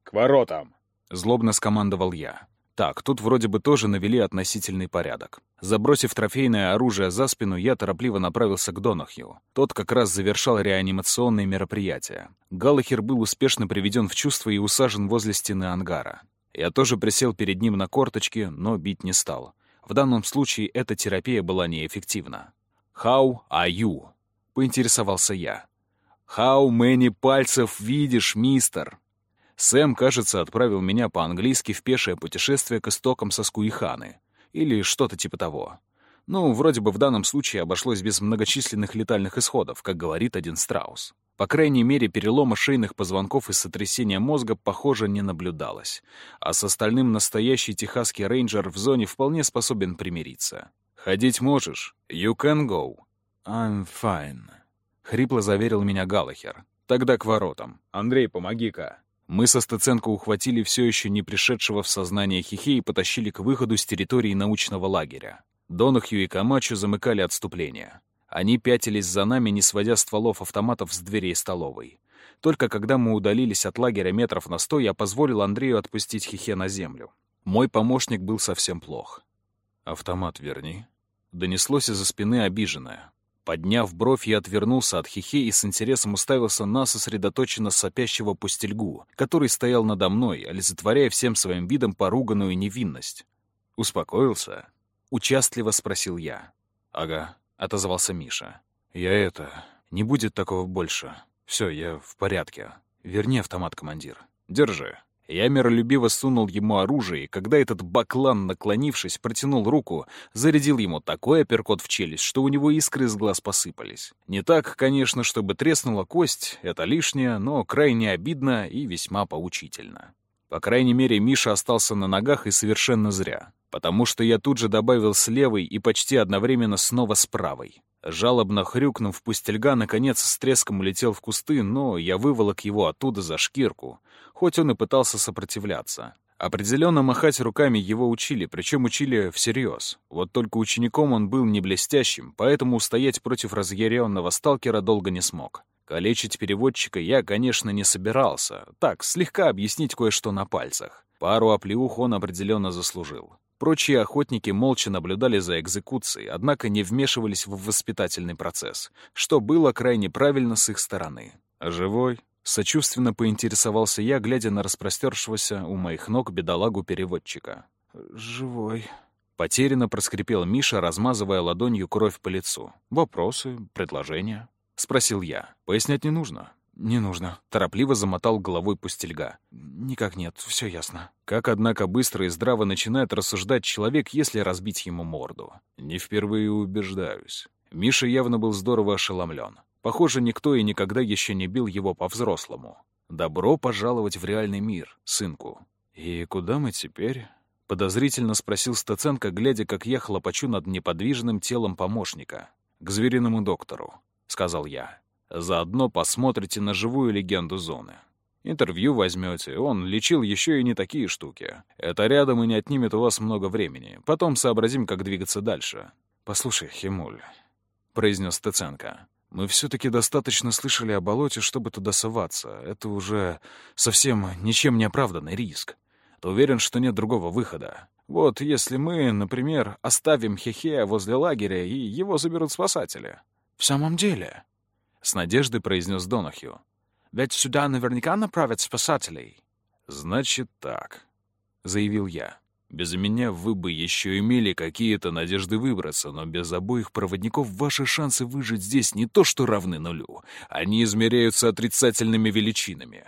«К воротам!» — злобно скомандовал я. Так, тут вроде бы тоже навели относительный порядок. Забросив трофейное оружие за спину, я торопливо направился к Донахью. Тот как раз завершал реанимационные мероприятия. Галлахер был успешно приведен в чувство и усажен возле стены ангара. Я тоже присел перед ним на корточки, но бить не стал. В данном случае эта терапия была неэффективна. «How are you?» — поинтересовался я. «How many пальцев видишь, мистер?» Сэм, кажется, отправил меня по-английски в пешее путешествие к истокам Соскуиханы. Или что-то типа того. Ну, вроде бы в данном случае обошлось без многочисленных летальных исходов, как говорит один страус. По крайней мере, перелома шейных позвонков и сотрясения мозга, похоже, не наблюдалось. А с остальным настоящий техасский рейнджер в зоне вполне способен примириться. «Ходить можешь? You can go». «I'm fine», — хрипло заверил меня Галахер. «Тогда к воротам. Андрей, помоги-ка». Мы со Стеценко ухватили все еще не пришедшего в сознание Хихе и потащили к выходу с территории научного лагеря. Донахью и Камачу замыкали отступление. Они пятились за нами, не сводя стволов автоматов с дверей столовой. Только когда мы удалились от лагеря метров на сто, я позволил Андрею отпустить Хихе на землю. Мой помощник был совсем плох. «Автомат верни», — донеслось из-за спины обиженное. Подняв бровь, я отвернулся от Хихе и с интересом уставился на сосредоточенно сопящего пустельгу, который стоял надо мной, олицетворяя всем своим видом поруганную невинность. «Успокоился?» Участливо спросил я. «Ага», — отозвался Миша. «Я это... Не будет такого больше. Все, я в порядке. Верни автомат, командир. Держи». Я миролюбиво сунул ему оружие, и когда этот баклан, наклонившись, протянул руку, зарядил ему такой апперкот в челюсть, что у него искры из глаз посыпались. Не так, конечно, чтобы треснула кость, это лишнее, но крайне обидно и весьма поучительно. По крайней мере, Миша остался на ногах и совершенно зря потому что я тут же добавил с левой и почти одновременно снова с правой. Жалобно хрюкнув, пустельга наконец с треском улетел в кусты, но я выволок его оттуда за шкирку, хоть он и пытался сопротивляться. Определенно махать руками его учили, причем учили всерьез. Вот только учеником он был не блестящим, поэтому устоять против разъяренного сталкера долго не смог. Калечить переводчика я, конечно, не собирался. Так, слегка объяснить кое-что на пальцах. Пару оплеух он определенно заслужил. Прочие охотники молча наблюдали за экзекуцией, однако не вмешивались в воспитательный процесс, что было крайне правильно с их стороны. «Живой?» — сочувственно поинтересовался я, глядя на распростершегося у моих ног бедолагу-переводчика. «Живой», — потерянно проскрипел Миша, размазывая ладонью кровь по лицу. «Вопросы? Предложения?» — спросил я. «Пояснять не нужно. «Не нужно», — торопливо замотал головой пустельга. «Никак нет, все ясно». Как, однако, быстро и здраво начинает рассуждать человек, если разбить ему морду. Не впервые убеждаюсь. Миша явно был здорово ошеломлен. Похоже, никто и никогда еще не бил его по-взрослому. «Добро пожаловать в реальный мир, сынку». «И куда мы теперь?» — подозрительно спросил Стаценко, глядя, как я хлопочу над неподвижным телом помощника. «К звериному доктору», — сказал я. Заодно посмотрите на живую легенду зоны. Интервью возьмете, он лечил еще и не такие штуки. Это рядом и не отнимет у вас много времени. Потом сообразим, как двигаться дальше. «Послушай, Химуль», — произнес Тыценко, — «мы все-таки достаточно слышали о болоте, чтобы туда соваться. Это уже совсем ничем не оправданный риск. Ты уверен, что нет другого выхода? Вот если мы, например, оставим Хехея возле лагеря, и его заберут спасатели». «В самом деле?» — с надеждой произнес Донахью. «Ведь сюда наверняка направят спасателей». «Значит так», — заявил я. «Без меня вы бы еще имели какие-то надежды выбраться, но без обоих проводников ваши шансы выжить здесь не то что равны нулю, они измеряются отрицательными величинами.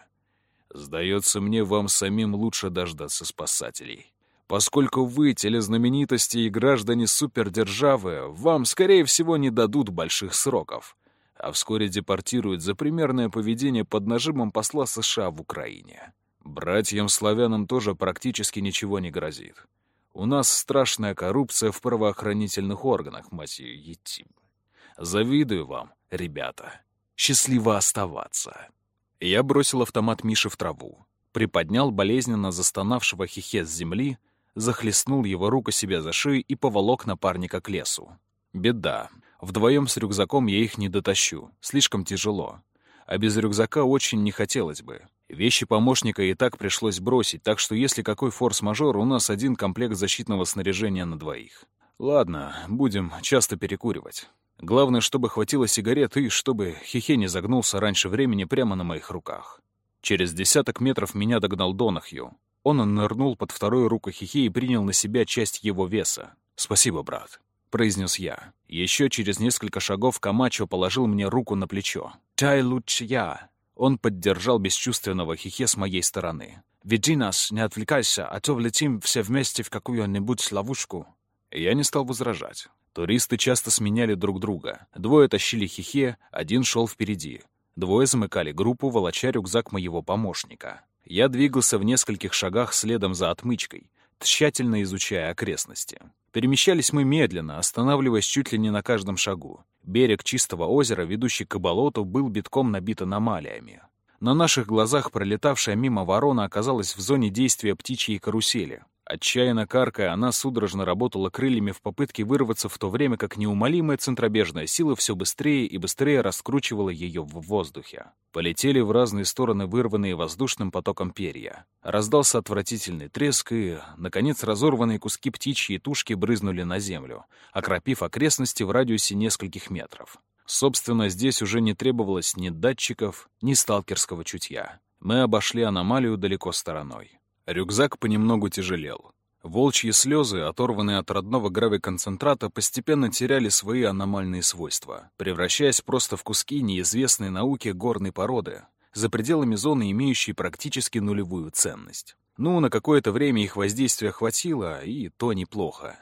Сдается мне, вам самим лучше дождаться спасателей». Поскольку вы, телезнаменитости и граждане супердержавы, вам, скорее всего, не дадут больших сроков а вскоре депортируют за примерное поведение под нажимом посла США в Украине. Братьям-славянам тоже практически ничего не грозит. У нас страшная коррупция в правоохранительных органах, мать ее. Завидую вам, ребята. Счастливо оставаться. Я бросил автомат Миши в траву, приподнял болезненно застонавшего хихе с земли, захлестнул его руку себе за шею и поволок напарника к лесу. Беда. Вдвоем с рюкзаком я их не дотащу. Слишком тяжело. А без рюкзака очень не хотелось бы. Вещи помощника и так пришлось бросить, так что если какой форс-мажор, у нас один комплект защитного снаряжения на двоих. Ладно, будем часто перекуривать. Главное, чтобы хватило сигарет и чтобы Хихе не загнулся раньше времени прямо на моих руках. Через десяток метров меня догнал Донахью. Он нырнул под вторую руку Хихе и принял на себя часть его веса. «Спасибо, брат». — произнес я. Еще через несколько шагов Камачо положил мне руку на плечо. «Дай лучше я». Он поддержал бесчувственного хихе с моей стороны. «Веди нас, не отвлекайся, а то влетим все вместе в какую-нибудь ловушку». Я не стал возражать. Туристы часто сменяли друг друга. Двое тащили хихе, один шел впереди. Двое замыкали группу, волоча рюкзак моего помощника. Я двигался в нескольких шагах следом за отмычкой, тщательно изучая окрестности. Перемещались мы медленно, останавливаясь чуть ли не на каждом шагу. Берег чистого озера, ведущий к болоту, был битком набит аномалиями. На наших глазах пролетавшая мимо ворона оказалась в зоне действия птичьей карусели. Отчаянно каркая, она судорожно работала крыльями в попытке вырваться, в то время как неумолимая центробежная сила все быстрее и быстрее раскручивала ее в воздухе. Полетели в разные стороны вырванные воздушным потоком перья. Раздался отвратительный треск, и, наконец, разорванные куски птичьей тушки брызнули на землю, окропив окрестности в радиусе нескольких метров. Собственно, здесь уже не требовалось ни датчиков, ни сталкерского чутья. Мы обошли аномалию далеко стороной. Рюкзак понемногу тяжелел. Волчьи слезы, оторванные от родного гравиконцентрата, постепенно теряли свои аномальные свойства, превращаясь просто в куски неизвестной науке горной породы, за пределами зоны, имеющей практически нулевую ценность. Ну, на какое-то время их воздействия хватило, и то неплохо.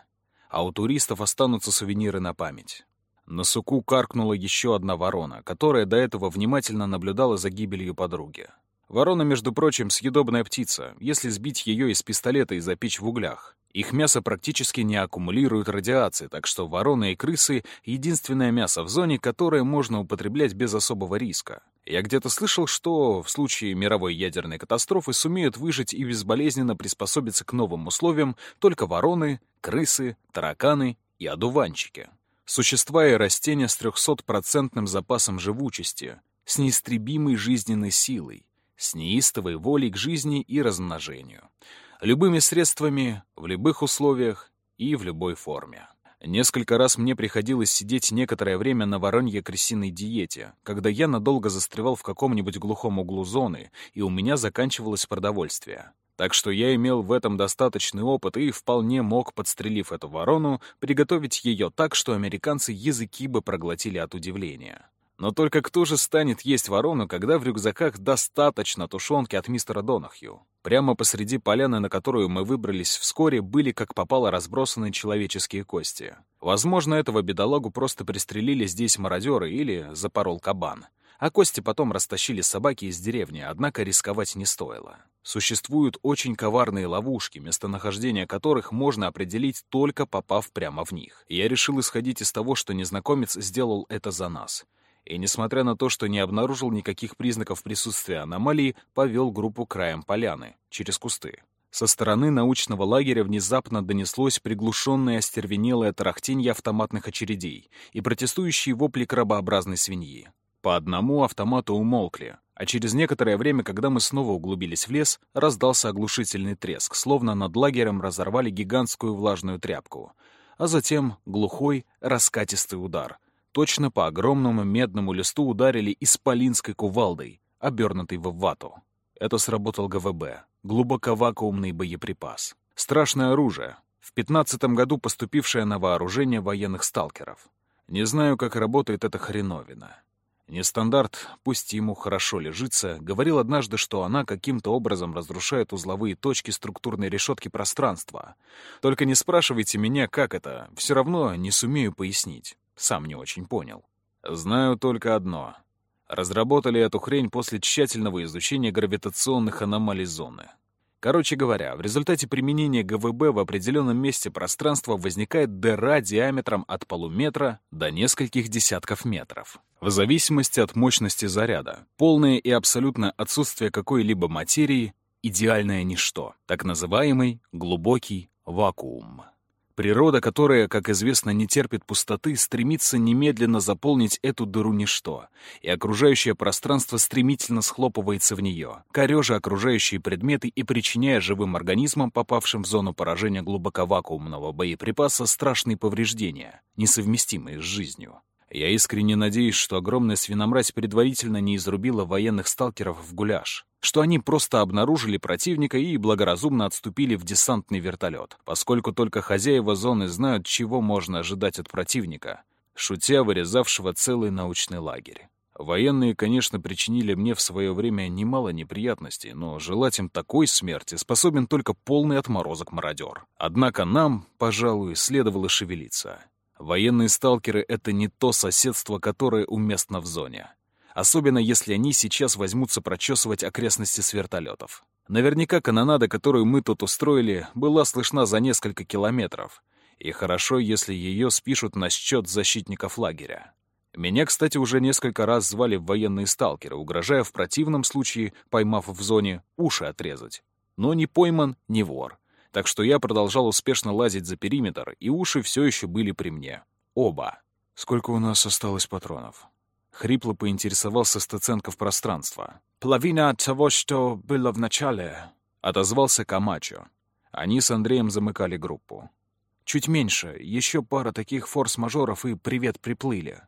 А у туристов останутся сувениры на память. На суку каркнула еще одна ворона, которая до этого внимательно наблюдала за гибелью подруги. Ворона, между прочим, съедобная птица, если сбить ее из пистолета и запечь в углях. Их мясо практически не аккумулирует радиации, так что вороны и крысы — единственное мясо в зоне, которое можно употреблять без особого риска. Я где-то слышал, что в случае мировой ядерной катастрофы сумеют выжить и безболезненно приспособиться к новым условиям только вороны, крысы, тараканы и одуванчики. Существа и растения с 300% запасом живучести, с неистребимой жизненной силой, с неистовой волей к жизни и размножению. Любыми средствами, в любых условиях и в любой форме. Несколько раз мне приходилось сидеть некоторое время на воронье крысиной диете, когда я надолго застревал в каком-нибудь глухом углу зоны, и у меня заканчивалось продовольствие. Так что я имел в этом достаточный опыт и вполне мог, подстрелив эту ворону, приготовить ее так, что американцы языки бы проглотили от удивления. Но только кто же станет есть ворону, когда в рюкзаках достаточно тушенки от мистера Донахью? Прямо посреди поляны, на которую мы выбрались вскоре, были как попало разбросаны человеческие кости. Возможно, этого бедолагу просто пристрелили здесь мародеры или запорол кабан. А кости потом растащили собаки из деревни, однако рисковать не стоило. Существуют очень коварные ловушки, местонахождение которых можно определить, только попав прямо в них. я решил исходить из того, что незнакомец сделал это за нас и, несмотря на то, что не обнаружил никаких признаков присутствия аномалии, повел группу краем поляны, через кусты. Со стороны научного лагеря внезапно донеслось приглушенное остервенелое тарахтенье автоматных очередей и протестующие вопли крабообразной свиньи. По одному автомату умолкли, а через некоторое время, когда мы снова углубились в лес, раздался оглушительный треск, словно над лагерем разорвали гигантскую влажную тряпку, а затем глухой, раскатистый удар — точно по огромному медному листу ударили исполинской кувалдой, обернутой в вату. Это сработал ГВБ, глубоковакуумный боеприпас. Страшное оружие, в 15 году поступившее на вооружение военных сталкеров. Не знаю, как работает эта хреновина. Нестандарт, пусть ему хорошо лежится, говорил однажды, что она каким-то образом разрушает узловые точки структурной решетки пространства. Только не спрашивайте меня, как это, все равно не сумею пояснить. Сам не очень понял. Знаю только одно. Разработали эту хрень после тщательного изучения гравитационных аномалий зоны. Короче говоря, в результате применения ГВБ в определенном месте пространства возникает дыра диаметром от полуметра до нескольких десятков метров. В зависимости от мощности заряда, полное и абсолютное отсутствие какой-либо материи — идеальное ничто, так называемый глубокий вакуум. Природа, которая, как известно, не терпит пустоты, стремится немедленно заполнить эту дыру ничто, и окружающее пространство стремительно схлопывается в нее, корежа окружающие предметы и причиняя живым организмам, попавшим в зону поражения глубоковакуумного боеприпаса, страшные повреждения, несовместимые с жизнью. Я искренне надеюсь, что огромная свиномразь предварительно не изрубила военных сталкеров в гуляш, что они просто обнаружили противника и благоразумно отступили в десантный вертолет, поскольку только хозяева зоны знают, чего можно ожидать от противника, шутя вырезавшего целый научный лагерь. Военные, конечно, причинили мне в свое время немало неприятностей, но желать им такой смерти способен только полный отморозок-мародер. Однако нам, пожалуй, следовало шевелиться. Военные сталкеры — это не то соседство, которое уместно в зоне. Особенно если они сейчас возьмутся прочесывать окрестности с вертолетов. Наверняка канонада, которую мы тут устроили, была слышна за несколько километров. И хорошо, если ее спишут на счет защитников лагеря. Меня, кстати, уже несколько раз звали в военные сталкеры, угрожая в противном случае, поймав в зоне, уши отрезать. Но ни пойман, ни вор. Так что я продолжал успешно лазить за периметр, и уши все еще были при мне. Оба. «Сколько у нас осталось патронов?» Хрипло поинтересовался Стеценко в пространство. «Половина того, что было в начале», — отозвался Камачо. Они с Андреем замыкали группу. «Чуть меньше, еще пара таких форс-мажоров и привет приплыли».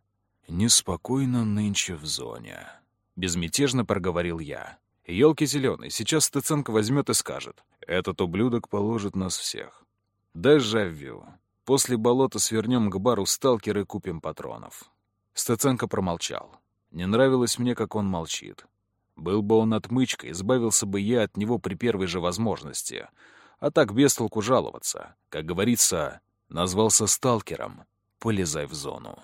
«Неспокойно нынче в зоне», — безмятежно проговорил я. «Елки зеленые, сейчас Стеценко возьмет и скажет. Этот ублюдок положит нас всех. Дежавю. После болота свернем к бару сталкеры купим патронов». Стеценко промолчал. Не нравилось мне, как он молчит. Был бы он отмычкой, избавился бы я от него при первой же возможности. А так без толку жаловаться. Как говорится, назвался сталкером. Полезай в зону.